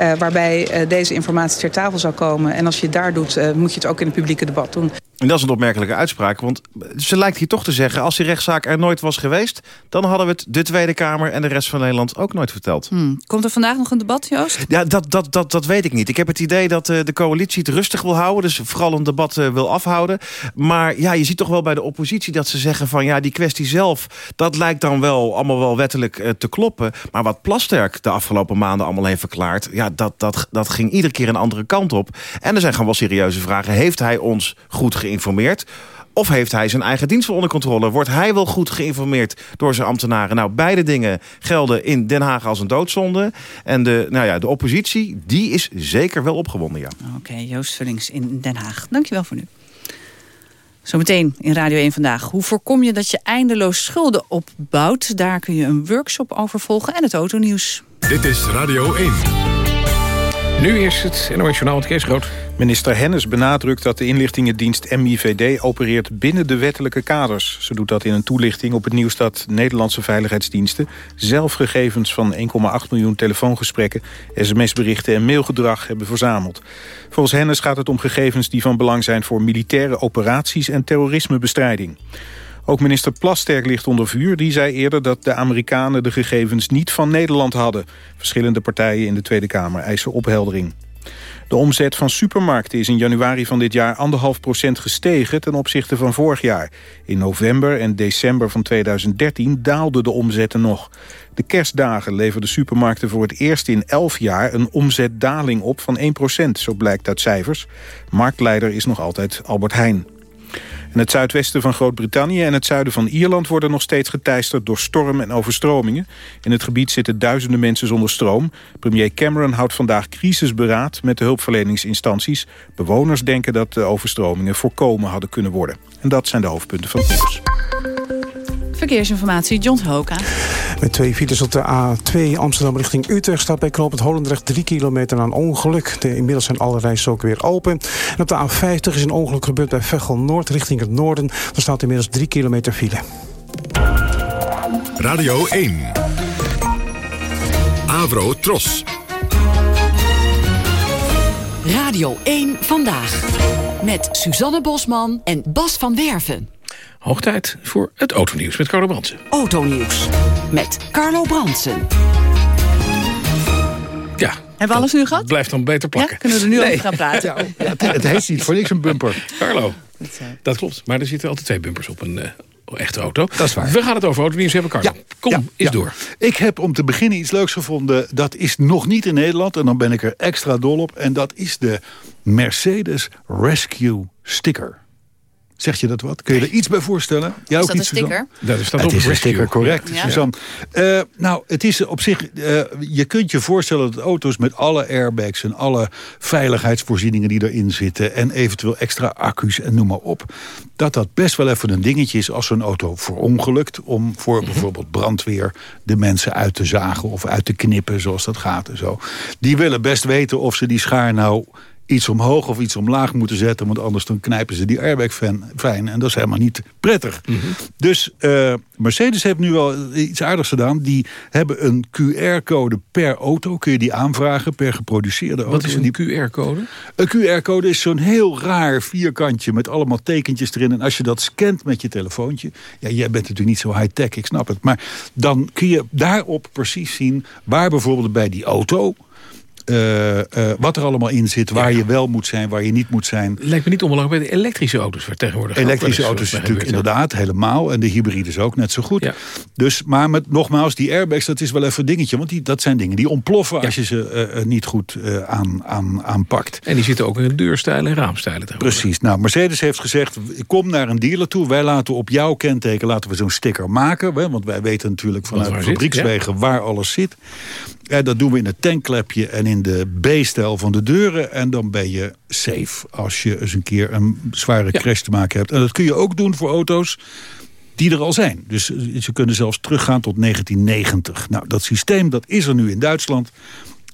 Uh, waarbij uh, deze informatie ter tafel zou komen. En als je het daar doet, moet je het ook in het publieke debat doen. En dat is een opmerkelijke uitspraak, want ze lijkt hier toch te zeggen... als die rechtszaak er nooit was geweest... dan hadden we het de Tweede Kamer en de rest van Nederland ook nooit verteld. Hmm. Komt er vandaag nog een debat, Joost? Ja, dat, dat, dat, dat weet ik niet. Ik heb het idee dat uh, de coalitie het rustig wil houden... dus vooral een debat uh, wil afhouden. Maar ja, je ziet toch wel bij de oppositie dat ze zeggen van... ja, die kwestie zelf, dat lijkt dan wel allemaal wel wettelijk uh, te kloppen. Maar wat Plasterk de afgelopen maanden allemaal heeft verklaard... ja, dat, dat, dat ging iedere keer een andere kant op. En er zijn gewoon wel serieuze vragen. Heeft hij ons goed geïnformeerd? Geïnformeerd? Of heeft hij zijn eigen dienst wel onder controle? Wordt hij wel goed geïnformeerd door zijn ambtenaren? Nou, beide dingen gelden in Den Haag als een doodzonde. En de, nou ja, de oppositie, die is zeker wel opgewonden, ja. Oké, okay, Joost Vullings in Den Haag. Dankjewel voor nu. Zometeen in Radio 1 Vandaag. Hoe voorkom je dat je eindeloos schulden opbouwt? Daar kun je een workshop over volgen en het autonieuws. Dit is Radio 1. Nu is het NOS Journaal met Kees Groot. Minister Hennis benadrukt dat de inlichtingendienst MIVD opereert binnen de wettelijke kaders. Ze doet dat in een toelichting op het nieuws dat Nederlandse veiligheidsdiensten zelf gegevens van 1,8 miljoen telefoongesprekken, sms-berichten en mailgedrag hebben verzameld. Volgens Hennis gaat het om gegevens die van belang zijn voor militaire operaties en terrorismebestrijding. Ook minister Plasterk ligt onder vuur. Die zei eerder dat de Amerikanen de gegevens niet van Nederland hadden. Verschillende partijen in de Tweede Kamer eisen opheldering. De omzet van supermarkten is in januari van dit jaar 1,5% gestegen ten opzichte van vorig jaar. In november en december van 2013 daalden de omzetten nog. De kerstdagen leverden supermarkten voor het eerst in 11 jaar een omzetdaling op van 1% zo blijkt uit cijfers. Marktleider is nog altijd Albert Heijn. Het zuidwesten van Groot-Brittannië en het zuiden van Ierland... worden nog steeds geteisterd door storm en overstromingen. In het gebied zitten duizenden mensen zonder stroom. Premier Cameron houdt vandaag crisisberaad met de hulpverleningsinstanties. Bewoners denken dat de overstromingen voorkomen hadden kunnen worden. En dat zijn de hoofdpunten van het nieuws. Verkeersinformatie, John Hoka. Met twee files op de A2 Amsterdam richting Utrecht... staat bij knooppunt Holendrecht 3 kilometer aan ongeluk. De, inmiddels zijn alle rijstroken weer open. En op de A50 is een ongeluk gebeurd bij Veghel Noord richting het noorden. Daar staat inmiddels 3 kilometer file. Radio 1. Avro Tros. Radio 1 Vandaag. Met Suzanne Bosman en Bas van Werven. Hoog tijd voor het autonieuws met Carlo Brandsen. Autonieuws met Carlo Brandsen. Ja, Hebben we alles nu gehad? Blijft dan beter plakken. Ja, kunnen we er nu over gaan praten? het, het heet niet voor niks een bumper. Carlo, dat klopt. Maar er zitten altijd twee bumpers op een uh, echte auto. Dat is waar. We gaan het over autonieuws hebben, Carlo. Kom, is door. Ik heb om te beginnen iets leuks gevonden. Dat is nog niet in Nederland. En dan ben ik er extra dol op. En dat is de Mercedes Rescue Sticker. Zeg je dat wat? Kun je er iets bij voorstellen? Ja, is ook dat een sticker? Dat is, dat het is een sticker, correct. Ja. Suzanne. Uh, nou, het is op zich... Uh, je kunt je voorstellen dat auto's met alle airbags... en alle veiligheidsvoorzieningen die erin zitten... en eventueel extra accu's en noem maar op... dat dat best wel even een dingetje is als zo'n auto verongelukt... om voor bijvoorbeeld brandweer de mensen uit te zagen... of uit te knippen, zoals dat gaat en zo. Die willen best weten of ze die schaar nou iets omhoog of iets omlaag moeten zetten. Want anders dan knijpen ze die airbag fijn. En dat is helemaal niet prettig. Mhm. Dus uh, Mercedes heeft nu wel iets aardigs gedaan. Die hebben een QR-code per auto. Kun je die aanvragen per geproduceerde auto. Wat is een QR-code? Een QR-code is zo'n heel raar vierkantje met allemaal tekentjes erin. En als je dat scant met je telefoontje. Ja, jij bent natuurlijk niet zo high-tech, ik snap het. Maar dan kun je daarop precies zien waar bijvoorbeeld bij die auto uh, uh, wat er allemaal in zit, waar ja. je wel moet zijn, waar je niet moet zijn. Lijkt me niet onbelangrijk bij de elektrische auto's waar tegenwoordig. Elektrische auto's natuurlijk inderdaad, helemaal. En de hybrides ook net zo goed. Ja. Dus, maar met, nogmaals, die airbags, dat is wel even een dingetje. Want die, dat zijn dingen die ontploffen ja. als je ze uh, niet goed aan, aan, aanpakt. En die zitten ook in deurstijlen en raamstijlen. Precies. Nou, Mercedes heeft gezegd, kom naar een dealer toe. Wij laten op jouw kenteken laten we zo'n sticker maken. Hè, want wij weten natuurlijk vanuit fabriekswegen waar alles zit. Ja, dat doen we in het tankklepje en in de B-stijl van de deuren. En dan ben je safe als je eens een keer een zware ja. crash te maken hebt. En dat kun je ook doen voor auto's die er al zijn. Dus ze kunnen zelfs teruggaan tot 1990. Nou, dat systeem dat is er nu in Duitsland.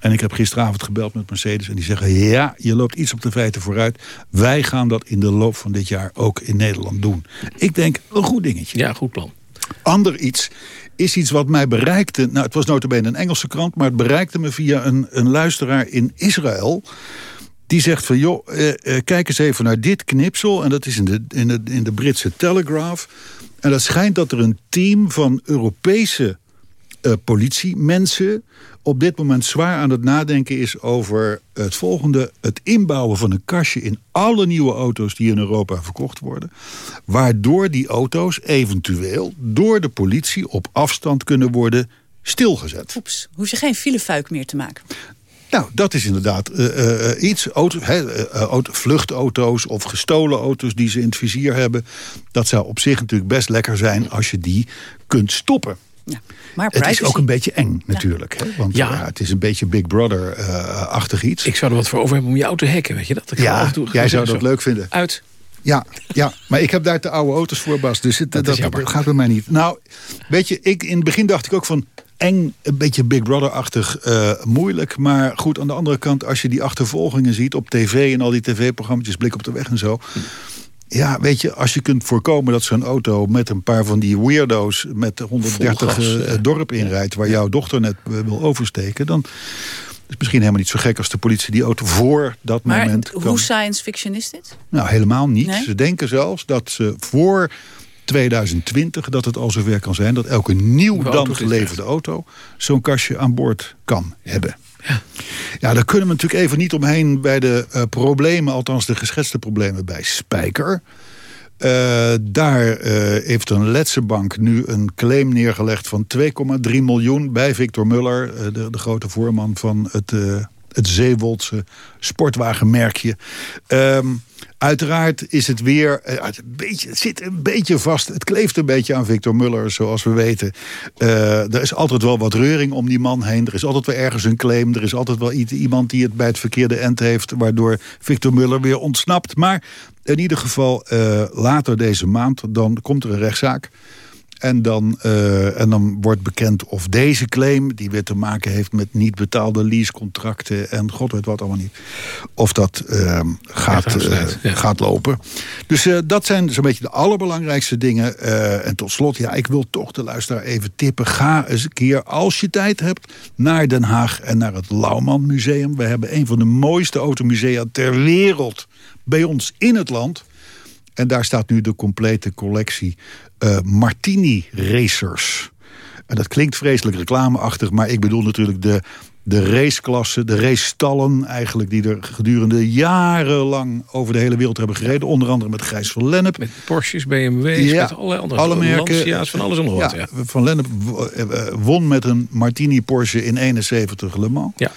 En ik heb gisteravond gebeld met Mercedes en die zeggen... ja, je loopt iets op de feiten vooruit. Wij gaan dat in de loop van dit jaar ook in Nederland doen. Ik denk, een goed dingetje. Ja, goed plan. Ander iets is iets wat mij bereikte. Nou, het was notabene een Engelse krant, maar het bereikte me via een, een luisteraar in Israël. Die zegt van, joh, eh, eh, kijk eens even naar dit knipsel. En dat is in de, in de, in de Britse Telegraph. En dat schijnt dat er een team van Europese uh, politiemensen op dit moment zwaar aan het nadenken is over het volgende. Het inbouwen van een kastje in alle nieuwe auto's die in Europa verkocht worden. Waardoor die auto's eventueel door de politie op afstand kunnen worden stilgezet. Oeps, hoef je geen filefuik meer te maken. Nou, dat is inderdaad uh, uh, iets. Auto, he, uh, auto, vluchtauto's of gestolen auto's die ze in het vizier hebben. Dat zou op zich natuurlijk best lekker zijn als je die kunt stoppen. Ja, maar het is ook een beetje eng natuurlijk. Ja. Hè? Want ja. ja. het is een beetje Big Brother-achtig iets. Ik zou er wat voor over hebben om jou te hacken, weet je dat? Ik ja, jij zou dat zo. leuk vinden. Uit. Ja, ja, maar ik heb daar te oude auto's voor, Bas. Dus het, dat, dat, dat gaat bij mij niet. Nou, weet je, ik, in het begin dacht ik ook van... eng, een beetje Big Brother-achtig, uh, moeilijk. Maar goed, aan de andere kant, als je die achtervolgingen ziet... op tv en al die tv-programma's, Blik op de Weg en zo... Ja, weet je, als je kunt voorkomen dat zo'n auto met een paar van die weirdo's met 130 gas, uh, ja. dorp inrijdt, waar jouw dochter net uh, wil oversteken, dan is het misschien helemaal niet zo gek als de politie die auto voor dat maar moment. Maar hoe science fiction is dit? Nou, helemaal niet. Nee? Ze denken zelfs dat ze voor 2020 dat het al zover kan zijn dat elke nieuw dan geleverde auto zo'n kastje aan boord kan hebben. Ja. daar kunnen we natuurlijk even niet omheen bij de uh, problemen, althans de geschetste problemen bij Spijker. Uh, daar uh, heeft een Letsenbank nu een claim neergelegd van 2,3 miljoen bij Victor Muller, de, de, grote voorman van het, het Zeewoldse sportwagenmerkje. Um, Uiteraard is het weer, het, beetje, zit een beetje vast. Het kleeft een beetje aan Victor Muller, zoals we weten. Uh, er is altijd wel wat reuring om die man heen. Er is altijd wel ergens een claim. Er is altijd wel iemand die het bij het verkeerde end heeft... waardoor Victor Muller weer ontsnapt. Maar in ieder geval uh, later deze maand, dan komt er een rechtszaak... En dan, uh, en dan wordt bekend of deze claim, die weer te maken heeft met niet betaalde leasecontracten en god weet wat allemaal niet, of dat uh, gaat, uh, ja. gaat lopen. Dus dat zijn zo'n beetje de allerbelangrijkste dingen. en tot slot, ja, ik wil toch de luisteraar even tippen. Ga eens een keer, als je tijd hebt, naar Den Haag en naar het Lauwman Museum. We hebben een van de mooiste automusea ter wereld bij ons in het land. En daar staat nu de complete collectie uh, Martini Racers. En dat klinkt vreselijk reclameachtig, maar ik bedoel natuurlijk de de raceklasse, de racestallen eigenlijk... die er gedurende jarenlang over de hele wereld hebben gereden. Onder andere met Gijs van Lennep. Met Porsches, BMW's, Ja, met alle andere alle merken. Lancia's, van alles en nog wat. Ja, Ja. Van Lennep w- eh, won met een Martini Porsche in 71 Le Mans. Ja.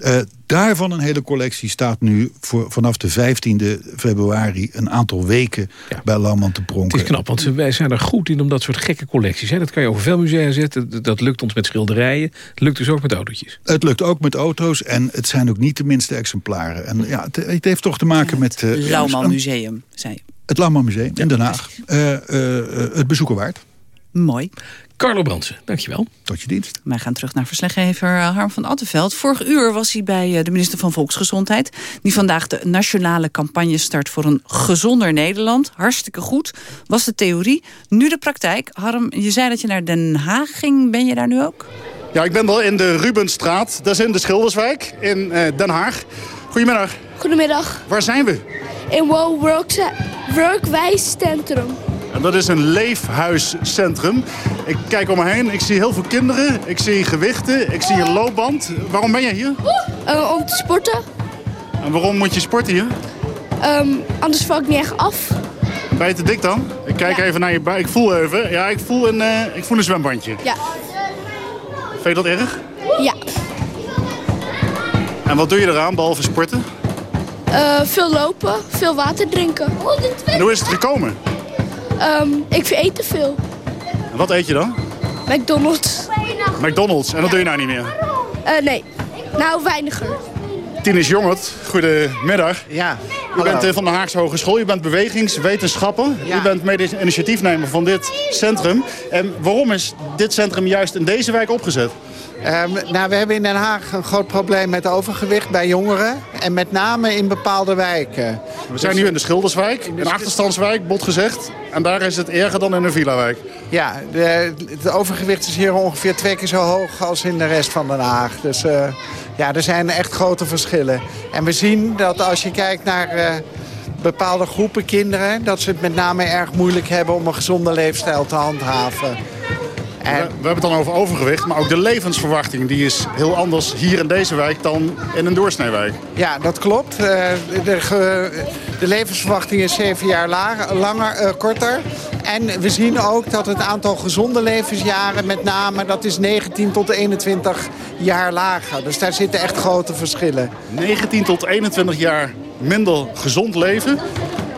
Eh, daarvan een hele collectie staat nu voor, vanaf de 15e februari... een aantal weken bij Lauwman te pronken. Het is knap, want wij zijn er goed in om dat soort gekke collecties. Hè. Dat kan je over veel musea zetten. Dat- lukt ons met schilderijen. Het lukt dus ook met autootjes. Het lukt ook met auto's en het zijn ook niet de minste exemplaren. En ja, het, het heeft toch te maken met... eh, Lauwman Museum, zei je. Het Lauwman Museum in Den Haag. Eh, eh, eh, het bezoeken waard. Mooi. Carlo Brandsen, dankjewel. Tot je dienst. Wij gaan terug naar verslaggever eh, Harm van Attenveld. Vorig uur was hij bij eh, de minister van Volksgezondheid... die vandaag de nationale campagne start voor een gezonder Nederland. Hartstikke goed, was de theorie. Nu de praktijk. Harm, je zei dat je naar Den Haag ging. Ben je daar nu ook? Ja, ik ben wel in de Rubenstraat. Dat is in de Schilderswijk in eh, Den Haag. Goedemiddag. Goedemiddag. Waar zijn we? In Wow Work- Workwijs Centrum. En dat is een leefhuiscentrum. Ik kijk om me heen. Ik zie heel veel kinderen. Ik zie gewichten. Ik zie een loopband. Waarom ben je hier? Eh, om te sporten. En waarom moet je sporten hier? Ehm, anders val ik niet echt af. Ben je te dik dan? Ik kijk even naar je buik. Ik voel even. Ja, ik voel een, eh, ik voel een zwembandje. Ja. Vind je dat erg? Ja. En wat doe je eraan, behalve sporten? Eh, veel lopen, veel water drinken. En hoe is het gekomen? Ehm, ik eet te veel. En wat eet je dan? McDonald's. McDonald's. En dat doe je nou niet meer? Eh, nee. Nou, weiniger. Tinus Jongert, goedemiddag. Ja, U bent eh, van de Haagse Hogeschool, u bent bewegingswetenschapper. U bent medisch initiatiefnemer van dit centrum. En waarom is dit centrum juist in deze wijk opgezet? Ehm, nou, we hebben in Den Haag een groot probleem met overgewicht bij jongeren. En met name in bepaalde wijken. We zijn nu in de Schilderswijk, in de achterstandswijk, bot gezegd. En daar is het erger dan in een villa-wijk. Ja, de, het overgewicht is hier ongeveer twee keer zo hoog als in de rest van Den Haag. Dus eh, ja, er zijn echt grote verschillen. En we zien dat als je kijkt naar eh, bepaalde groepen kinderen... dat ze het met name erg moeilijk hebben om een gezonde leefstijl te handhaven. We, we hebben het dan over overgewicht, maar ook de levensverwachting... die is heel anders hier in deze wijk dan in een doorsneewijk. Ja, dat klopt. Eh, de, de levensverwachting is zeven jaar lager, langer, eh, korter. En we zien ook dat het aantal gezonde levensjaren met name... dat is 19 tot 21 jaar lager. Dus daar zitten echt grote verschillen. 19 tot 21 jaar minder gezond leven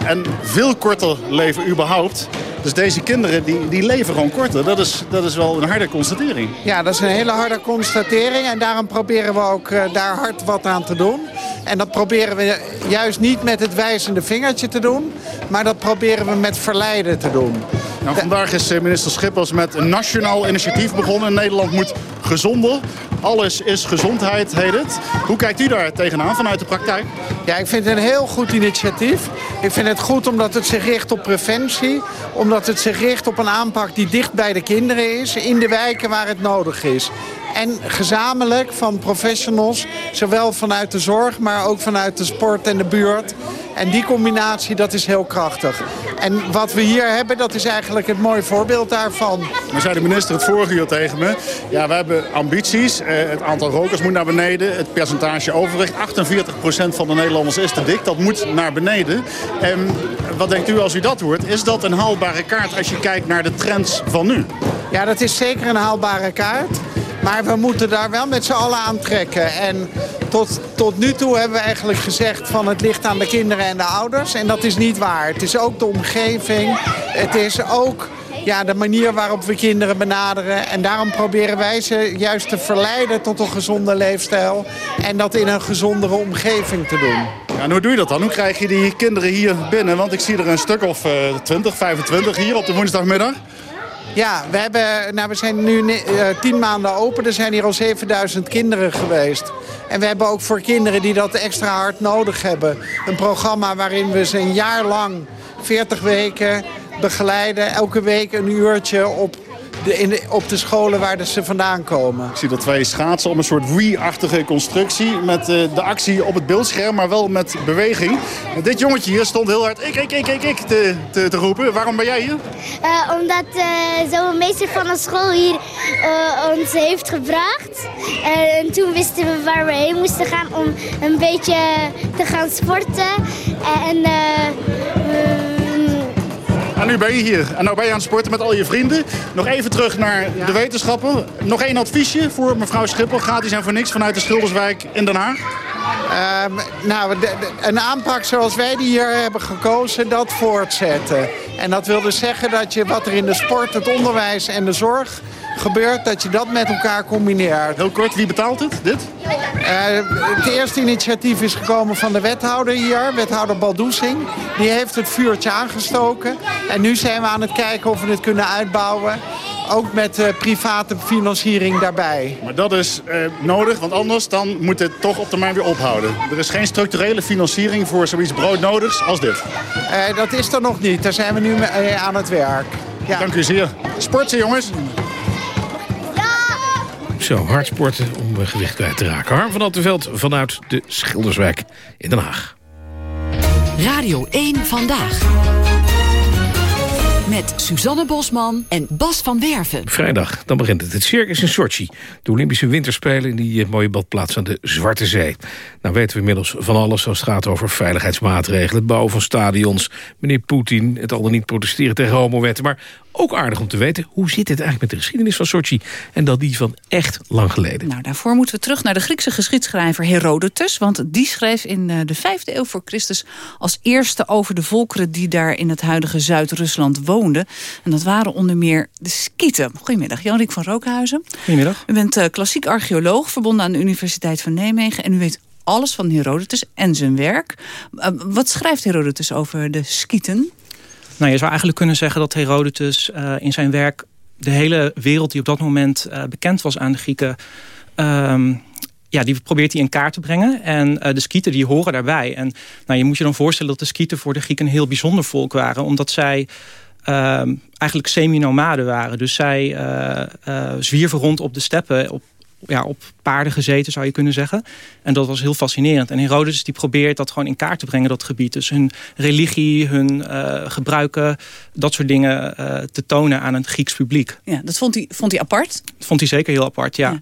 en veel korter leven überhaupt. Dus deze kinderen die, die leven gewoon korter. Dat is, dat is wel een harde constatering. Ja, dat is een hele harde constatering. En daarom proberen we ook eh, daar hard wat aan te doen. En dat proberen we juist niet met het wijzende vingertje te doen. Maar dat proberen we met verleiden te doen. Nou, vandaag is eh, minister Schippers met een nationaal initiatief begonnen. Nederland moet gezonder. Alles is gezondheid, heet het. Hoe kijkt u daar tegenaan vanuit de praktijk? Ja, ik vind het een heel goed initiatief. Ik vind het goed omdat het zich richt op preventie. Omdat het zich richt op een aanpak die dicht bij de kinderen is. In de wijken waar het nodig is. En gezamenlijk van professionals, zowel vanuit de zorg, maar ook vanuit de sport en de buurt. En die combinatie, dat is heel krachtig. En wat we hier hebben, dat is eigenlijk het mooie voorbeeld daarvan. Maar zei de minister het vorige uur tegen me. Ja, we hebben ambities. Eh, het aantal rokers moet naar beneden. Het percentage overgewicht. 48% van de Nederlanders is te dik. Dat moet naar beneden. En wat denkt u als u dat hoort? Is dat een haalbare kaart als je kijkt naar de trends van nu? Ja, dat is zeker een haalbare kaart. Maar we moeten daar wel met z'n allen aan trekken. En tot, tot nu toe hebben we eigenlijk gezegd van het ligt aan de kinderen en de ouders. En dat is niet waar. Het is ook de omgeving. Het is ook ja, de manier waarop we kinderen benaderen. En daarom proberen wij ze juist te verleiden tot een gezonde leefstijl. En dat in een gezondere omgeving te doen. Ja, en hoe doe je dat dan? Hoe krijg je die kinderen hier binnen? Want ik zie er een stuk of eh 20, 25 hier op de woensdagmiddag. Ja, we, hebben, nou, zijn nu eh, tien maanden open. Er zijn hier al 7000 kinderen geweest. En we hebben ook voor kinderen die dat extra hard nodig hebben... een programma waarin we ze een jaar lang, 40 weken, begeleiden. Elke week een uurtje op de, in de, op de scholen waar ze vandaan komen. Ik zie er twee schaatsen op een soort Wii-achtige constructie... met uh, de actie op het beeldscherm, maar wel met beweging. En dit jongetje hier stond heel hard ik, ik, ik, ik, ik te, te, te roepen. Waarom ben jij hier? Uh, omdat uh, zo'n meester van de school hier ons heeft gebracht. en toen wisten we waar we heen moesten gaan om een beetje te gaan sporten. En... En nu ben je hier. En nu ben je aan het sporten met al je vrienden. Nog even terug naar de wetenschappen. Nog één adviesje voor mevrouw Schippel. Gratis en voor niks vanuit de Schilderswijk in Den Haag. Um, nou, de, de, een aanpak zoals wij die hier hebben gekozen, dat voortzetten. En dat wil dus zeggen dat je wat er in de sport, het onderwijs en de zorg gebeurt, dat je dat met elkaar combineert. Heel kort, wie betaalt het, dit? Uh, het eerste initiatief is gekomen van de wethouder hier, wethouder Baldoesing. Die heeft het vuurtje aangestoken. En nu zijn we aan het kijken of we het kunnen uitbouwen. Ook met uh, private financiering daarbij. Maar dat is uh, nodig, want anders dan moet het toch op termijn weer ophouden. Er is geen structurele financiering voor zoiets broodnodigs als dit. Uh, dat is er nog niet. Daar zijn we nu mee aan het werk. Ja. Dank u zeer. Sporten jongens. Zo, hard sporten om gewicht kwijt te raken. Harm van Attenveld vanuit de Schilderswijk in Den Haag. Radio 1 Vandaag. Met Suzanne Bosman en Bas van Werven. Vrijdag, dan begint het. Het circus in Sochi. De Olympische Winterspelen in die mooie badplaats aan de Zwarte Zee. Nou weten we inmiddels van alles als het gaat over veiligheidsmaatregelen... het bouwen van stadions, meneer Poetin... het al dan niet protesteren tegen homowetten... maar ook aardig om te weten, hoe zit het eigenlijk met de geschiedenis van Sochi... en dat die van echt lang geleden? Nou, daarvoor moeten we terug naar de Griekse geschiedschrijver Herodotus... want die schreef in de vijfde eeuw voor Christus als eerste over de volkeren... die daar in het huidige Zuid-Rusland woonden. En dat waren onder meer de Skieten. Goedemiddag, Jan-Riek van Rookhuizen. Goedemiddag. U bent uh, klassiek archeoloog, verbonden aan de Universiteit van Nijmegen... en u weet alles van Herodotus en zijn werk. Uh, wat schrijft Herodotus over de Skieten? Nou, je zou eigenlijk kunnen zeggen dat Herodotus uh, in zijn werk... de hele wereld die op dat moment uh, bekend was aan de Grieken... Um, ja, die probeert hij in kaart te brengen. En uh, de Skieten die horen daarbij. En nou, je moet je dan voorstellen dat de Skieten voor de Grieken... een heel bijzonder volk waren. Omdat zij um, eigenlijk semi-nomaden waren. Dus zij zwierven rond op de steppen... Op, ja, op paarden gezeten, zou je kunnen zeggen. En dat was heel fascinerend. En Herodotus die probeert dat gewoon in kaart te brengen, dat gebied. Dus hun religie, hun uh, gebruiken, dat soort dingen uh, te tonen aan het Grieks publiek. Ja, dat vond hij, vond hij apart? Dat vond hij zeker heel apart, ja. ja.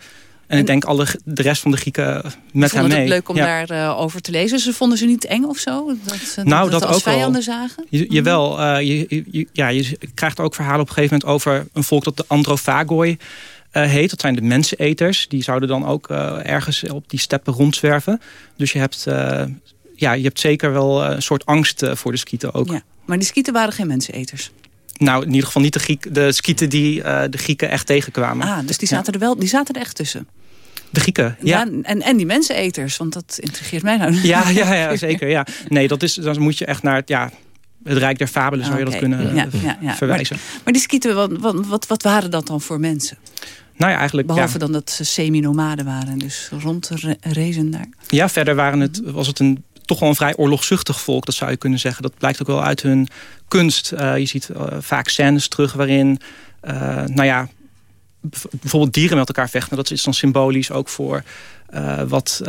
En, en ik denk alle de rest van de Grieken met hem mee. het leuk om ja. daarover over te lezen. Ze vonden ze niet eng of zo? Dat, nou, dat, dat als ook vijanden wel. zagen? Je, jawel, uh, je, je, ja, je krijgt ook verhalen op een gegeven moment over een volk dat de Androphagoi uh, heet. Dat zijn de menseneters. Die zouden dan ook uh, ergens op die steppen rondzwerven. Dus je hebt, uh, ja, je hebt zeker wel een soort angst voor de skieten ook. Ja, maar die skieten waren geen menseneters? Nou, in ieder geval niet de, Griek, de skieten die de Grieken echt tegenkwamen. Ah, dus die zaten, ja. er wel, die zaten er echt tussen? De Grieken, ja. ja. en, en die menseneters, want dat intrigeert mij nou. Ja, ja, ja zeker. Ja. Nee, dat is, dan moet je echt naar het... Ja, het Rijk der Fabelen zou je okay. dat kunnen ja, ja, ja. verwijzen. Maar, maar die skieten, wat, wat, wat, waren dat dan voor mensen? Nou ja, eigenlijk, Behalve dan dat ze semi-nomaden waren, dus rondrezen daar. Ja, verder waren het, was het een, toch wel een vrij oorlogzuchtig volk, dat zou je kunnen zeggen. Dat blijkt ook wel uit hun kunst. Uh, je ziet uh, vaak scènes terug waarin, uh, nou ja, bijvoorbeeld dieren met elkaar vechten. Dat is dan symbolisch ook voor wat...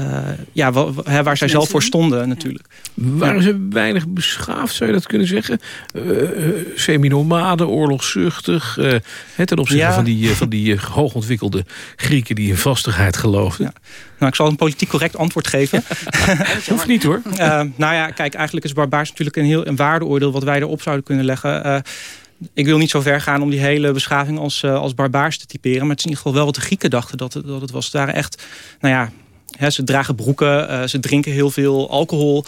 Uh, ja, waar, waar zij zelf voor stonden natuurlijk. Waren ze weinig beschaafd, zou je dat kunnen zeggen? Uh, Semi-nomaden, oorlogszuchtig. Uh, ten opzichte ja. van die, van die hoogontwikkelde Grieken die in vastigheid geloofden. Ja. Nou, ik zal een politiek correct antwoord geven. Hoeft niet hoor. nou ja, kijk, eigenlijk is barbaars natuurlijk een heel een waardeoordeel... wat wij erop zouden kunnen leggen ik wil niet zo ver gaan om die hele beschaving als, uh, als barbaars te typeren. Maar het is in ieder geval wel wat de Grieken dachten dat het, dat het was. Het waren echt, nou ja, He, ze dragen broeken, uh, ze drinken heel veel alcohol.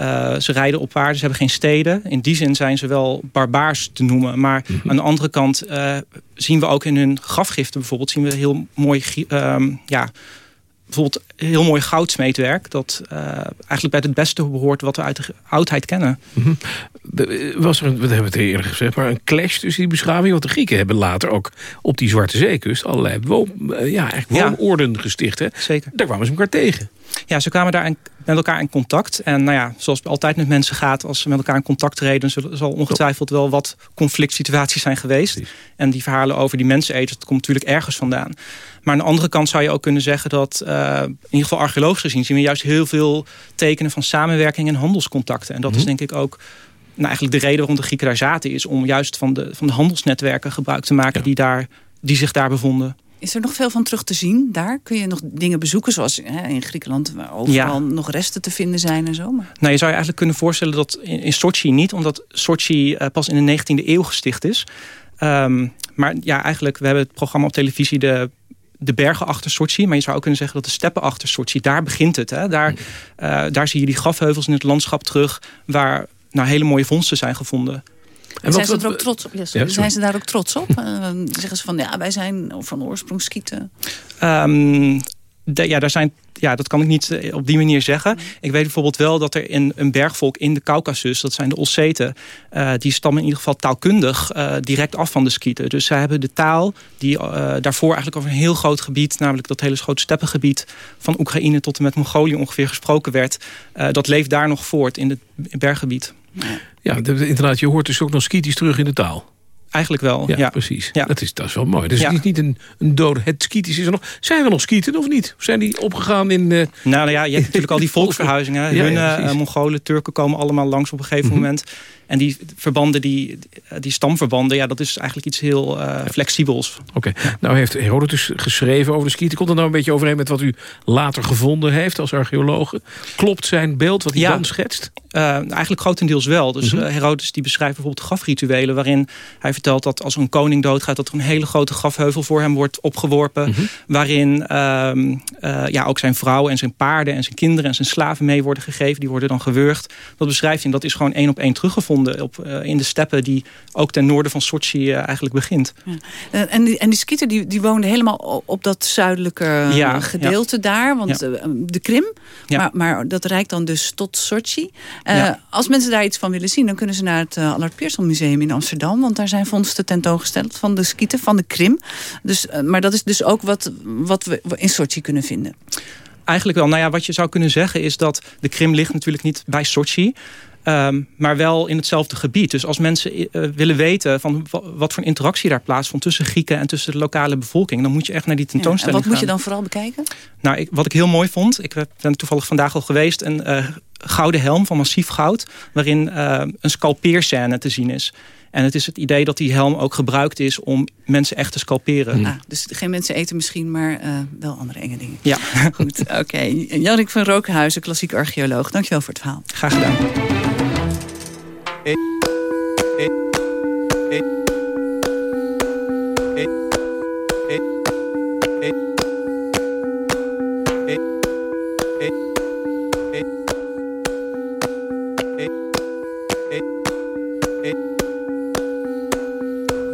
Uh, ze rijden op paarden, ze hebben geen steden. In die zin zijn ze wel barbaars te noemen. Maar mm -hmm. aan de andere kant uh, zien we ook in hun grafgiften bijvoorbeeld... zien we heel mooi, um, ja, bijvoorbeeld heel mooi goudsmeetwerk... dat eigenlijk bij het beste behoort wat we uit de oudheid kennen. Mm -hmm. De- Was er, een, wat hebben we het eerder gezegd, maar een clash tussen die beschavingen? Want de Grieken hebben later ook op die Zwarte Zeekust allerlei woon, eh, ja, eigenlijk woonorden gesticht. Hè? Zeker. Daar kwamen ze elkaar tegen. Ja, ze kwamen daar in- met elkaar in contact. En nou ja, zoals het altijd met mensen gaat, als ze met elkaar in contact treden, zullen- zal ongetwijfeld wel wat conflict situaties zijn geweest. En die verhalen over die menseneters, dat komt natuurlijk ergens vandaan. Maar aan de andere kant zou je ook kunnen zeggen dat, eh, in ieder geval archeologisch gezien, zien we juist heel veel tekenen van samenwerking en handelscontacten. En dat is denk ik ook nou, eigenlijk de reden waarom de Grieken daar zaten, is om juist van de, van de handelsnetwerken gebruik te maken die, daar, die zich daar bevonden. Is er nog veel van terug te zien daar? Kun je nog dingen bezoeken zoals hè, in Griekenland... waar overal Ja. nog resten te vinden zijn en zo? Maar... Nou, je zou je eigenlijk kunnen voorstellen dat in, in Sochi niet, omdat Sochi eh, pas in de 19e eeuw gesticht is. Ehm, maar ja, eigenlijk, we hebben het programma op televisie de, de bergen achter Sochi. Maar je zou ook kunnen zeggen dat de steppen achter Sochi, daar begint het. Hè? Daar, eh, daar zie je die grafheuvels in het landschap terug, waar nou, hele mooie vondsten zijn gevonden. En zijn ze er ook trots op? Ja, sorry. Ja, sorry. zijn ze daar ook trots op? Eh, zeggen ze van, ja, wij zijn van oorsprong skieten. Ehm, de- ja, daar zijn, ja, dat kan ik niet eh, op die manier zeggen. Ik weet bijvoorbeeld wel dat er in een bergvolk in de Caucasus... dat zijn de Osseten, eh, die stammen in ieder geval taalkundig... direct af van de Skieten. Dus zij hebben de taal die daarvoor eigenlijk over een heel groot gebied... namelijk dat hele grote steppengebied van Oekraïne tot en met Mongolië ongeveer gesproken werd... dat leeft daar nog voort in het berggebied. Ja, de- inderdaad, je hoort dus ook nog skitisch terug in de taal. Eigenlijk wel, Ja, ja. precies. Dat, is, dat is wel mooi. Dus Ja. het is niet een, een dode... Het skitisch is er nog... Zijn er nog skieten of niet? Zijn die opgegaan in... eh, Nou ja, je hebt natuurlijk al die volksverhuizingen. Ja, ja, precies. eh, Mongolen, Turken komen allemaal langs op een gegeven Mhm. moment. En die verbanden, die, die stamverbanden, ja, dat is eigenlijk iets heel eh, flexibels. Oké, nou heeft Herodotus geschreven over de skieten. Komt dat nou een beetje overeen met wat u later gevonden heeft als archeologe? Klopt zijn beeld wat hij Ja. dan schetst? Eh, eigenlijk grotendeels wel. Dus Mhm. eh, Herodotus die beschrijft bijvoorbeeld grafrituelen... waarin hij vertelt dat als een koning doodgaat... dat er een hele grote grafheuvel voor hem wordt opgeworpen... Mhm. waarin ehm, eh, ja, ook zijn vrouw en zijn paarden en zijn kinderen... en zijn slaven mee worden gegeven. Die worden dan gewurgd. Dat beschrijft hij en dat is gewoon één op één teruggevonden... Op, eh, in de steppen die ook ten noorden van Sochi eh, eigenlijk begint. Eh, en, die, en die skieten die, die woonden helemaal op dat zuidelijke Ja, gedeelte ja. daar. Want Ja. de Krim. Ja. Maar, maar dat reikt dan dus tot Sochi. Ja. Als mensen daar iets van willen zien... dan kunnen ze naar het Allard Pierson Museum in Amsterdam. Want daar zijn vondsten tentoongesteld van de skieten, van de Krim. Dus, maar dat is dus ook wat, wat we in Sochi kunnen vinden. Eigenlijk wel. Nou ja, wat je zou kunnen zeggen is dat de Krim ligt natuurlijk niet bij Sochi. Ehm, maar wel in hetzelfde gebied. Dus als mensen eh, willen weten van wa- wat voor een interactie daar plaatsvond tussen Grieken en tussen de lokale bevolking, dan moet je echt naar die Ja, en tentoonstelling wat moet je dan vooral bekijken? Nou, ik, wat ik heel mooi vond, ik ben toevallig vandaag al geweest, een eh, gouden helm van massief goud, waarin eh, een scalpeerscène te zien is. En het is het idee dat die helm ook gebruikt is om mensen echt te scalperen. Ah, dus geen mensen eten misschien, maar eh, wel andere enge dingen. Ja. Goed, oké. Jannik van Rokenhuizen, klassiek archeoloog. Dankjewel voor het verhaal. Graag gedaan.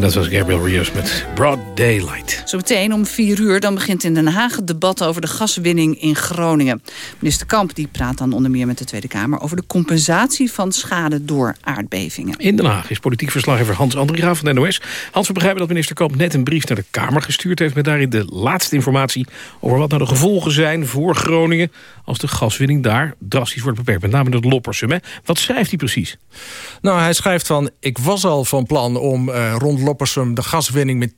En dat was Gabriel Rios met Broad Daylight. Zometeen om vier uur dan begint in Den Haag het debat over de gaswinning in Groningen. Minister Kamp die praat dan onder meer met de Tweede Kamer... over de compensatie van schade door aardbevingen. In Den Haag is politiek verslaggever Hans Andringa van de NOS. Hans, we begrijpen dat minister Kamp net een brief naar de Kamer gestuurd heeft... met daarin de laatste informatie over wat nou de gevolgen zijn voor Groningen... als de gaswinning daar drastisch wordt beperkt. Met name het Loppersum. Hè? Wat schrijft hij precies? Nou, hij schrijft van... ik was al van plan om uh, rond Loppersum de gaswinning met 80%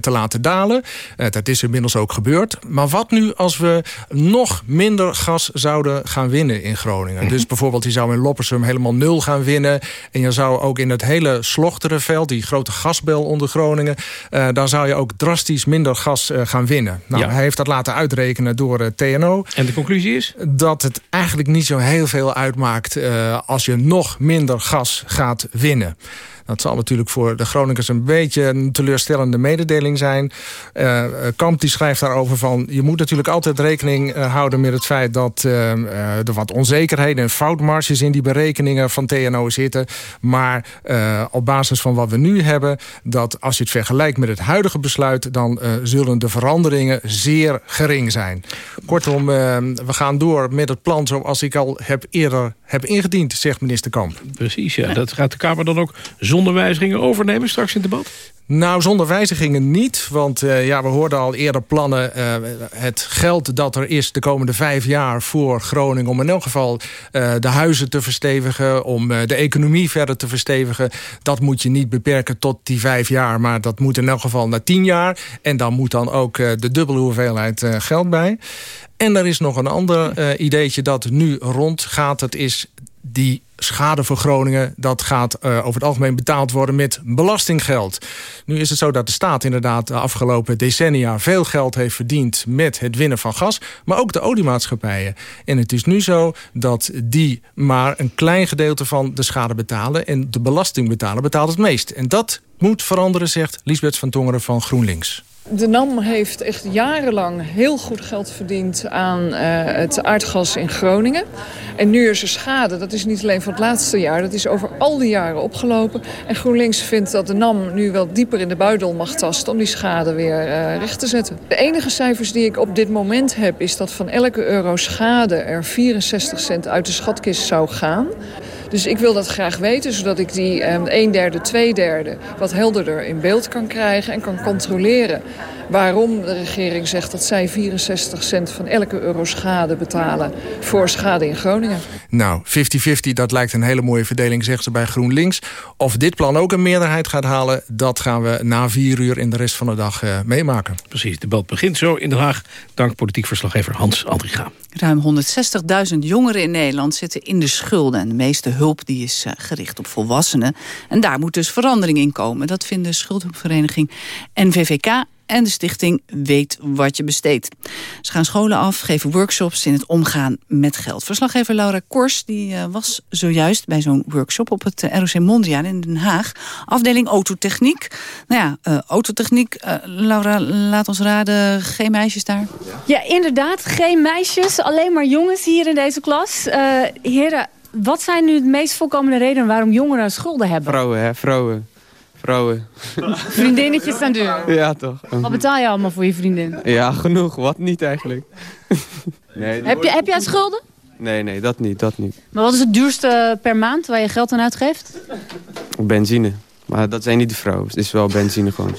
te laten dalen. Uh, dat is inmiddels ook gebeurd. Maar wat nu als we nog minder gas zouden gaan winnen in Groningen? Dus bijvoorbeeld, je zou in Loppersum helemaal nul gaan winnen. En je zou ook in het hele Slochterenveld, die grote gasbel onder Groningen... Uh, daar zou je ook drastisch minder gas uh, gaan winnen. Nou, ja. Hij heeft dat laten uitrekenen door TNO. En de conclusie is? Dat het eigenlijk niet zo heel veel uitmaakt... als je nog minder gas gaat winnen. Dat zal natuurlijk voor de Groningers een beetje een teleurstellende mededeling zijn. Uh, Kamp die schrijft daarover van... je moet natuurlijk altijd rekening uh, houden met het feit... dat er wat onzekerheden en foutmarges in die berekeningen van TNO zitten. Maar op basis van wat we nu hebben... dat als je het vergelijkt met het huidige besluit... dan zullen de veranderingen zeer gering zijn. Kortom, we gaan door met het plan zoals ik al heb eerder heb ingediend, zegt minister Kamp. Precies, ja. Dat gaat de Kamer dan ook zonder wijzigingen overnemen straks in het debat? Nou, zonder wijzigingen niet. Want uh, ja, we hoorden al eerder plannen. Uh, het geld dat er is de komende vijf jaar voor Groningen... om in elk geval uh, de huizen te verstevigen... om de economie verder te verstevigen... dat moet je niet beperken tot die vijf jaar. Maar dat moet in elk geval naar tien jaar. En dan moet dan ook de dubbele hoeveelheid geld bij. En er is nog een ander ideetje dat nu rondgaat. Dat is die schade voor Groningen... dat gaat uh, over het algemeen betaald worden met belastinggeld. Nu is het zo dat de staat inderdaad de afgelopen decennia... veel geld heeft verdiend met het winnen van gas... maar ook de oliemaatschappijen. En het is nu zo dat die maar een klein gedeelte van de schade betalen... en de belasting betalen betaalt het meest. En dat moet veranderen, zegt Lisbeth van Tongeren van GroenLinks. De NAM heeft echt jarenlang heel goed geld verdiend aan uh, het aardgas in Groningen. En nu is er schade. Dat is niet alleen van het laatste jaar. Dat is over al die jaren opgelopen. En GroenLinks vindt dat de NAM nu wel dieper in de buidel mag tasten... om die schade weer uh, recht te zetten. De enige cijfers die ik op dit moment heb... is dat van elke euro schade er 64 cent uit de schatkist zou gaan... Dus ik wil dat graag weten, zodat ik die um, een derde, twee derde... wat helderder in beeld kan krijgen en kan controleren... waarom de regering zegt dat zij 64 cent van elke euro schade betalen... voor schade in Groningen. Nou, 50-50, dat lijkt een hele mooie verdeling, zegt ze bij GroenLinks. Of dit plan ook een meerderheid gaat halen... dat gaan we na vier uur in de rest van de dag uh, meemaken. Precies, het debat begint zo in Den Haag. Dank politiek verslaggever Hans Andriga. Ruim 160.000 jongeren in Nederland zitten in de schulden. En de meeste hulp die is uh, gericht op volwassenen. En daar moet dus verandering in komen. Dat vinden schuldhulpvereniging NVVK en de stichting Weet Wat Je Besteedt. Ze gaan scholen af, geven workshops in het omgaan met geld. Verslaggever Laura Kors die, uh, was zojuist bij zo'n workshop... op het uh, ROC Mondriaan in Den Haag. Afdeling autotechniek. Nou ja, uh, autotechniek. Laura, laat ons raden, geen meisjes daar? Ja, inderdaad, geen meisjes. Alleen maar jongens hier in deze klas. heren, wat zijn nu de meest voorkomende redenen... waarom jongeren schulden hebben? Vrouwen, hè, vrouwen. Vrouwen. Vriendinnetjes aan deur? Ja, toch. Wat betaal je allemaal voor je vriendin? Ja, genoeg. Wat niet eigenlijk. nee, heb, je, heb jij schulden? Nee, nee, dat niet, dat niet. Maar wat is het duurste per maand waar je geld aan uitgeeft? Benzine. Maar dat zijn niet de vrouwen. Het is wel benzine gewoon.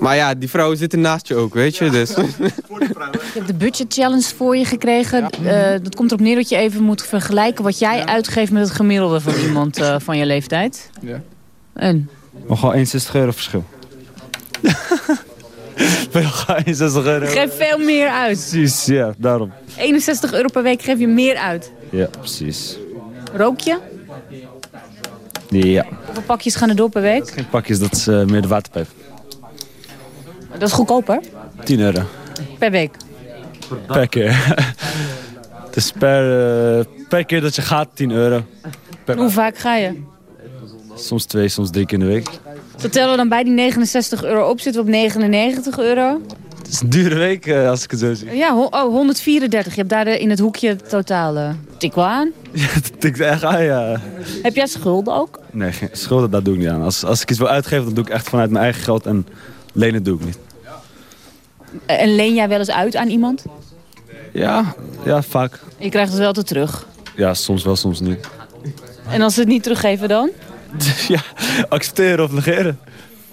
Maar ja, die vrouwen zitten naast je ook, weet je. Dus. Ik heb de budget challenge voor je gekregen. Ja. Uh, dat komt erop neer dat je even moet vergelijken wat jij ja. uitgeeft met het gemiddelde van iemand uh, van je leeftijd. Ja. En? Nogal 61 euro verschil. veel 61 euro. Je geeft veel meer uit. Precies, ja, daarom. 61 euro per week geef je meer uit. Ja, precies. Rook je? Ja. Hoeveel pakjes gaan er door per week? Geen pakjes, dat is eh, meer de waterpijp. Dat is goedkoper. 10 euro. Per week. Per keer. dus per, eh, per keer dat je gaat 10 euro. Per- Hoe vaak ga je? Soms twee, soms drie keer in de week. Zo tellen we dan bij die 69 euro op, zitten we op 99 euro. Het is een dure week eh, als ik het zo zie. Ja, oh, 134. Je hebt daar de- in het hoekje het totale. Tik wel aan. Dat tikt echt aan, ja. Heb jij schulden ook? Nee, schulden, dat doe ik niet aan. Als, als ik iets wil uitgeven, dan doe ik echt vanuit mijn eigen geld. En lenen doe ik niet. En leen jij wel eens uit aan iemand? Ja, ja, vaak. Je krijgt het wel te terug. Ja, soms wel, soms niet. En als ze het niet teruggeven dan? Ja, accepteren of negeren.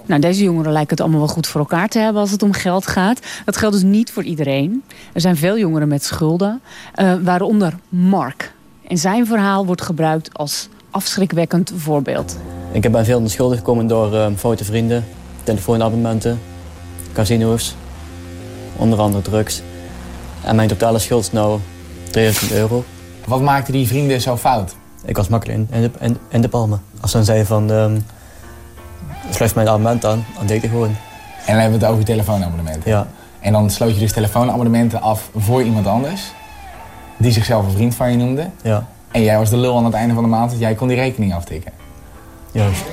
Nou, deze jongeren lijken het allemaal wel goed voor elkaar te hebben als het om geld gaat. Dat geldt dus niet voor iedereen. Er zijn veel jongeren met schulden, eh, waaronder Mark. En zijn verhaal wordt gebruikt als afschrikwekkend voorbeeld. Ik heb bij veel in de schulden gekomen door uh, foute vrienden, telefoonabonnementen, casino's, onder andere drugs. En mijn totale schuld is nu 3000 euro. Wat maakte die vrienden zo fout? Ik was makkelijk in, in, de, in, in de palmen. Als ze dan zeiden van, um, sluit mijn abonnement aan, dan deed ik gewoon. En dan hebben we het over je telefoonabonnementen. Ja. En dan sloot je dus telefoonabonnementen af voor iemand anders, die zichzelf een vriend van je noemde. Ja. En jij was de lul aan het einde van de maand, dat jij kon die rekening aftikken. Juist.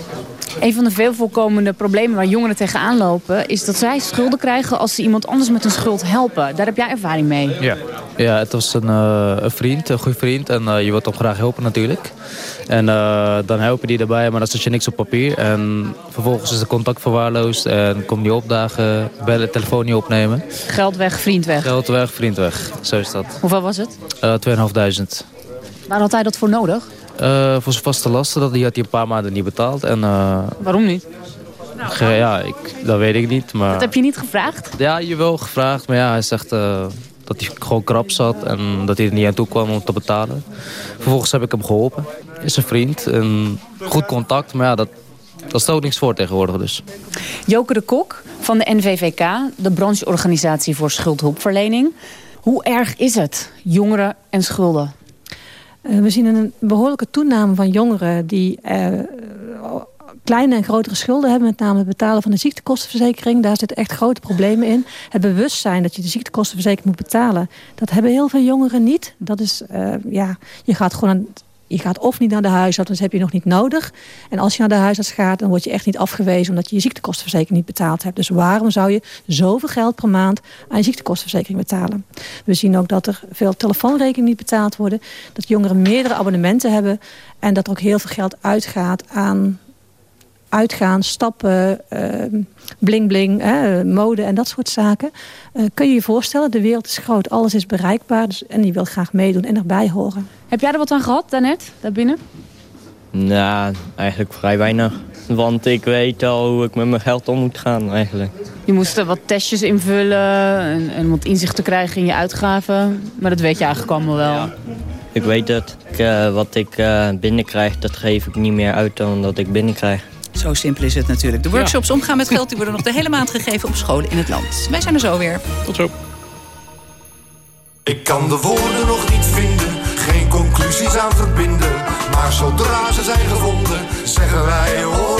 Een van de veel voorkomende problemen waar jongeren tegenaan lopen... is dat zij schulden krijgen als ze iemand anders met een schuld helpen. Daar heb jij ervaring mee. Ja, ja het was een, uh, een vriend, een goede vriend. En uh, je wilt hem graag helpen natuurlijk. En uh, dan helpen die erbij, maar dan zet je niks op papier. En vervolgens is de contact verwaarloosd. En kom je opdagen, bellen, telefoon niet opnemen. Geld weg, vriend weg. Geld weg, vriend weg. Zo is dat. Hoeveel was het? Uh, 2500. Waar had hij dat voor nodig? Uh, voor zijn vaste lasten, dat die had hij een paar maanden niet betaald. En, uh, Waarom niet? ja, ik, dat weet ik niet. Maar... Dat heb je niet gevraagd? Ja, je wel gevraagd. Maar ja, hij zegt uh, dat hij gewoon krap zat en dat hij er niet aan toe kwam om te betalen. Vervolgens heb ik hem geholpen. Is een vriend, een goed contact. Maar ja, dat, dat stelt niks voor tegenwoordig dus. Joke de Kok van de NVVK, de brancheorganisatie voor schuldhulpverlening. Hoe erg is het, jongeren en schulden? Uh, we zien een behoorlijke toename van jongeren die uh, kleine en grotere schulden hebben. Met name het betalen van de ziektekostenverzekering. Daar zitten echt grote problemen in. Het bewustzijn dat je de ziektekostenverzekering moet betalen. Dat hebben heel veel jongeren niet. Dat is, uh, ja, je gaat gewoon aan, je gaat of niet naar de huisarts, dat heb je nog niet nodig. En als je naar de huisarts gaat, dan word je echt niet afgewezen... omdat je je ziektekostenverzekering niet betaald hebt. Dus waarom zou je zoveel geld per maand aan je ziektekostenverzekering betalen? We zien ook dat er veel telefoonrekeningen niet betaald worden. Dat jongeren meerdere abonnementen hebben. En dat er ook heel veel geld uitgaat aan uitgaan, stappen, uh, bling bling, hè, mode en dat soort zaken. Uh, kun je je voorstellen, de wereld is groot, alles is bereikbaar. Dus, en die wil graag meedoen en erbij horen. Heb jij er wat aan gehad daarnet, daarbinnen? Nou, eigenlijk vrij weinig. Want ik weet al hoe ik met mijn geld om moet gaan eigenlijk. Je moest er wat testjes invullen en, en wat inzicht te krijgen in je uitgaven. Maar dat weet je eigenlijk allemaal wel. Ja. Ik weet het. Ik, uh, wat ik uh, binnenkrijg, dat geef ik niet meer uit dan dat ik binnenkrijg. Zo simpel is het natuurlijk. De workshops ja. omgaan met geld die worden nog de hele maand gegeven op scholen in het land. Wij zijn er zo weer. Tot zo. Ik kan de woorden nog niet vinden, geen conclusies aan verbinden. Maar zodra ze zijn gevonden, zeggen wij hoor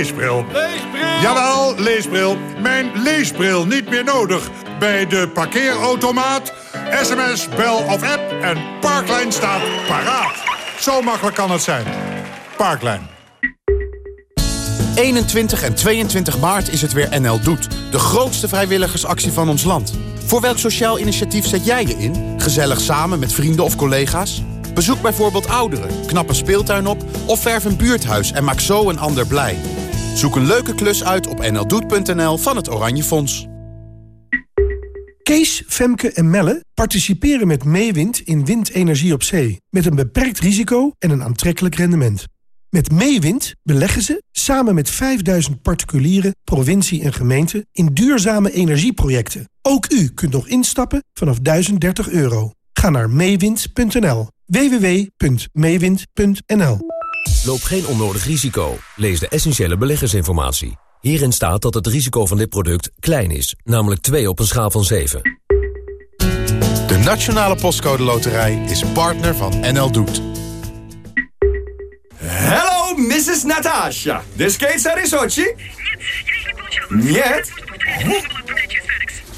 Leesbril. Leesbril! Jawel, leesbril. Mijn leesbril niet meer nodig. Bij de parkeerautomaat, sms, bel of app en Parklijn staat paraat. Zo makkelijk kan het zijn. Parklijn. 21 en 22 maart is het weer NL Doet. De grootste vrijwilligersactie van ons land. Voor welk sociaal initiatief zet jij je in? Gezellig samen met vrienden of collega's? Bezoek bijvoorbeeld ouderen, knap een speeltuin op... of verf een buurthuis en maak zo een ander blij. Zoek een leuke klus uit op nldoet.nl van het Oranje Fonds. Kees, Femke en Melle participeren met Meewind in windenergie op zee... met een beperkt risico en een aantrekkelijk rendement. Met Meewind beleggen ze, samen met 5000 particulieren, provincie en gemeente... in duurzame energieprojecten. Ook u kunt nog instappen vanaf 1030 euro. Ga naar meewind.nl. www.meewind.nl Loop geen onnodig risico. Lees de essentiële beleggersinformatie. Hierin staat dat het risico van dit product klein is, namelijk 2 op een schaal van 7. De Nationale Postcode Loterij is partner van NL Doet. Hello, Mrs. Natasha. The skates are in Sochi? Нет.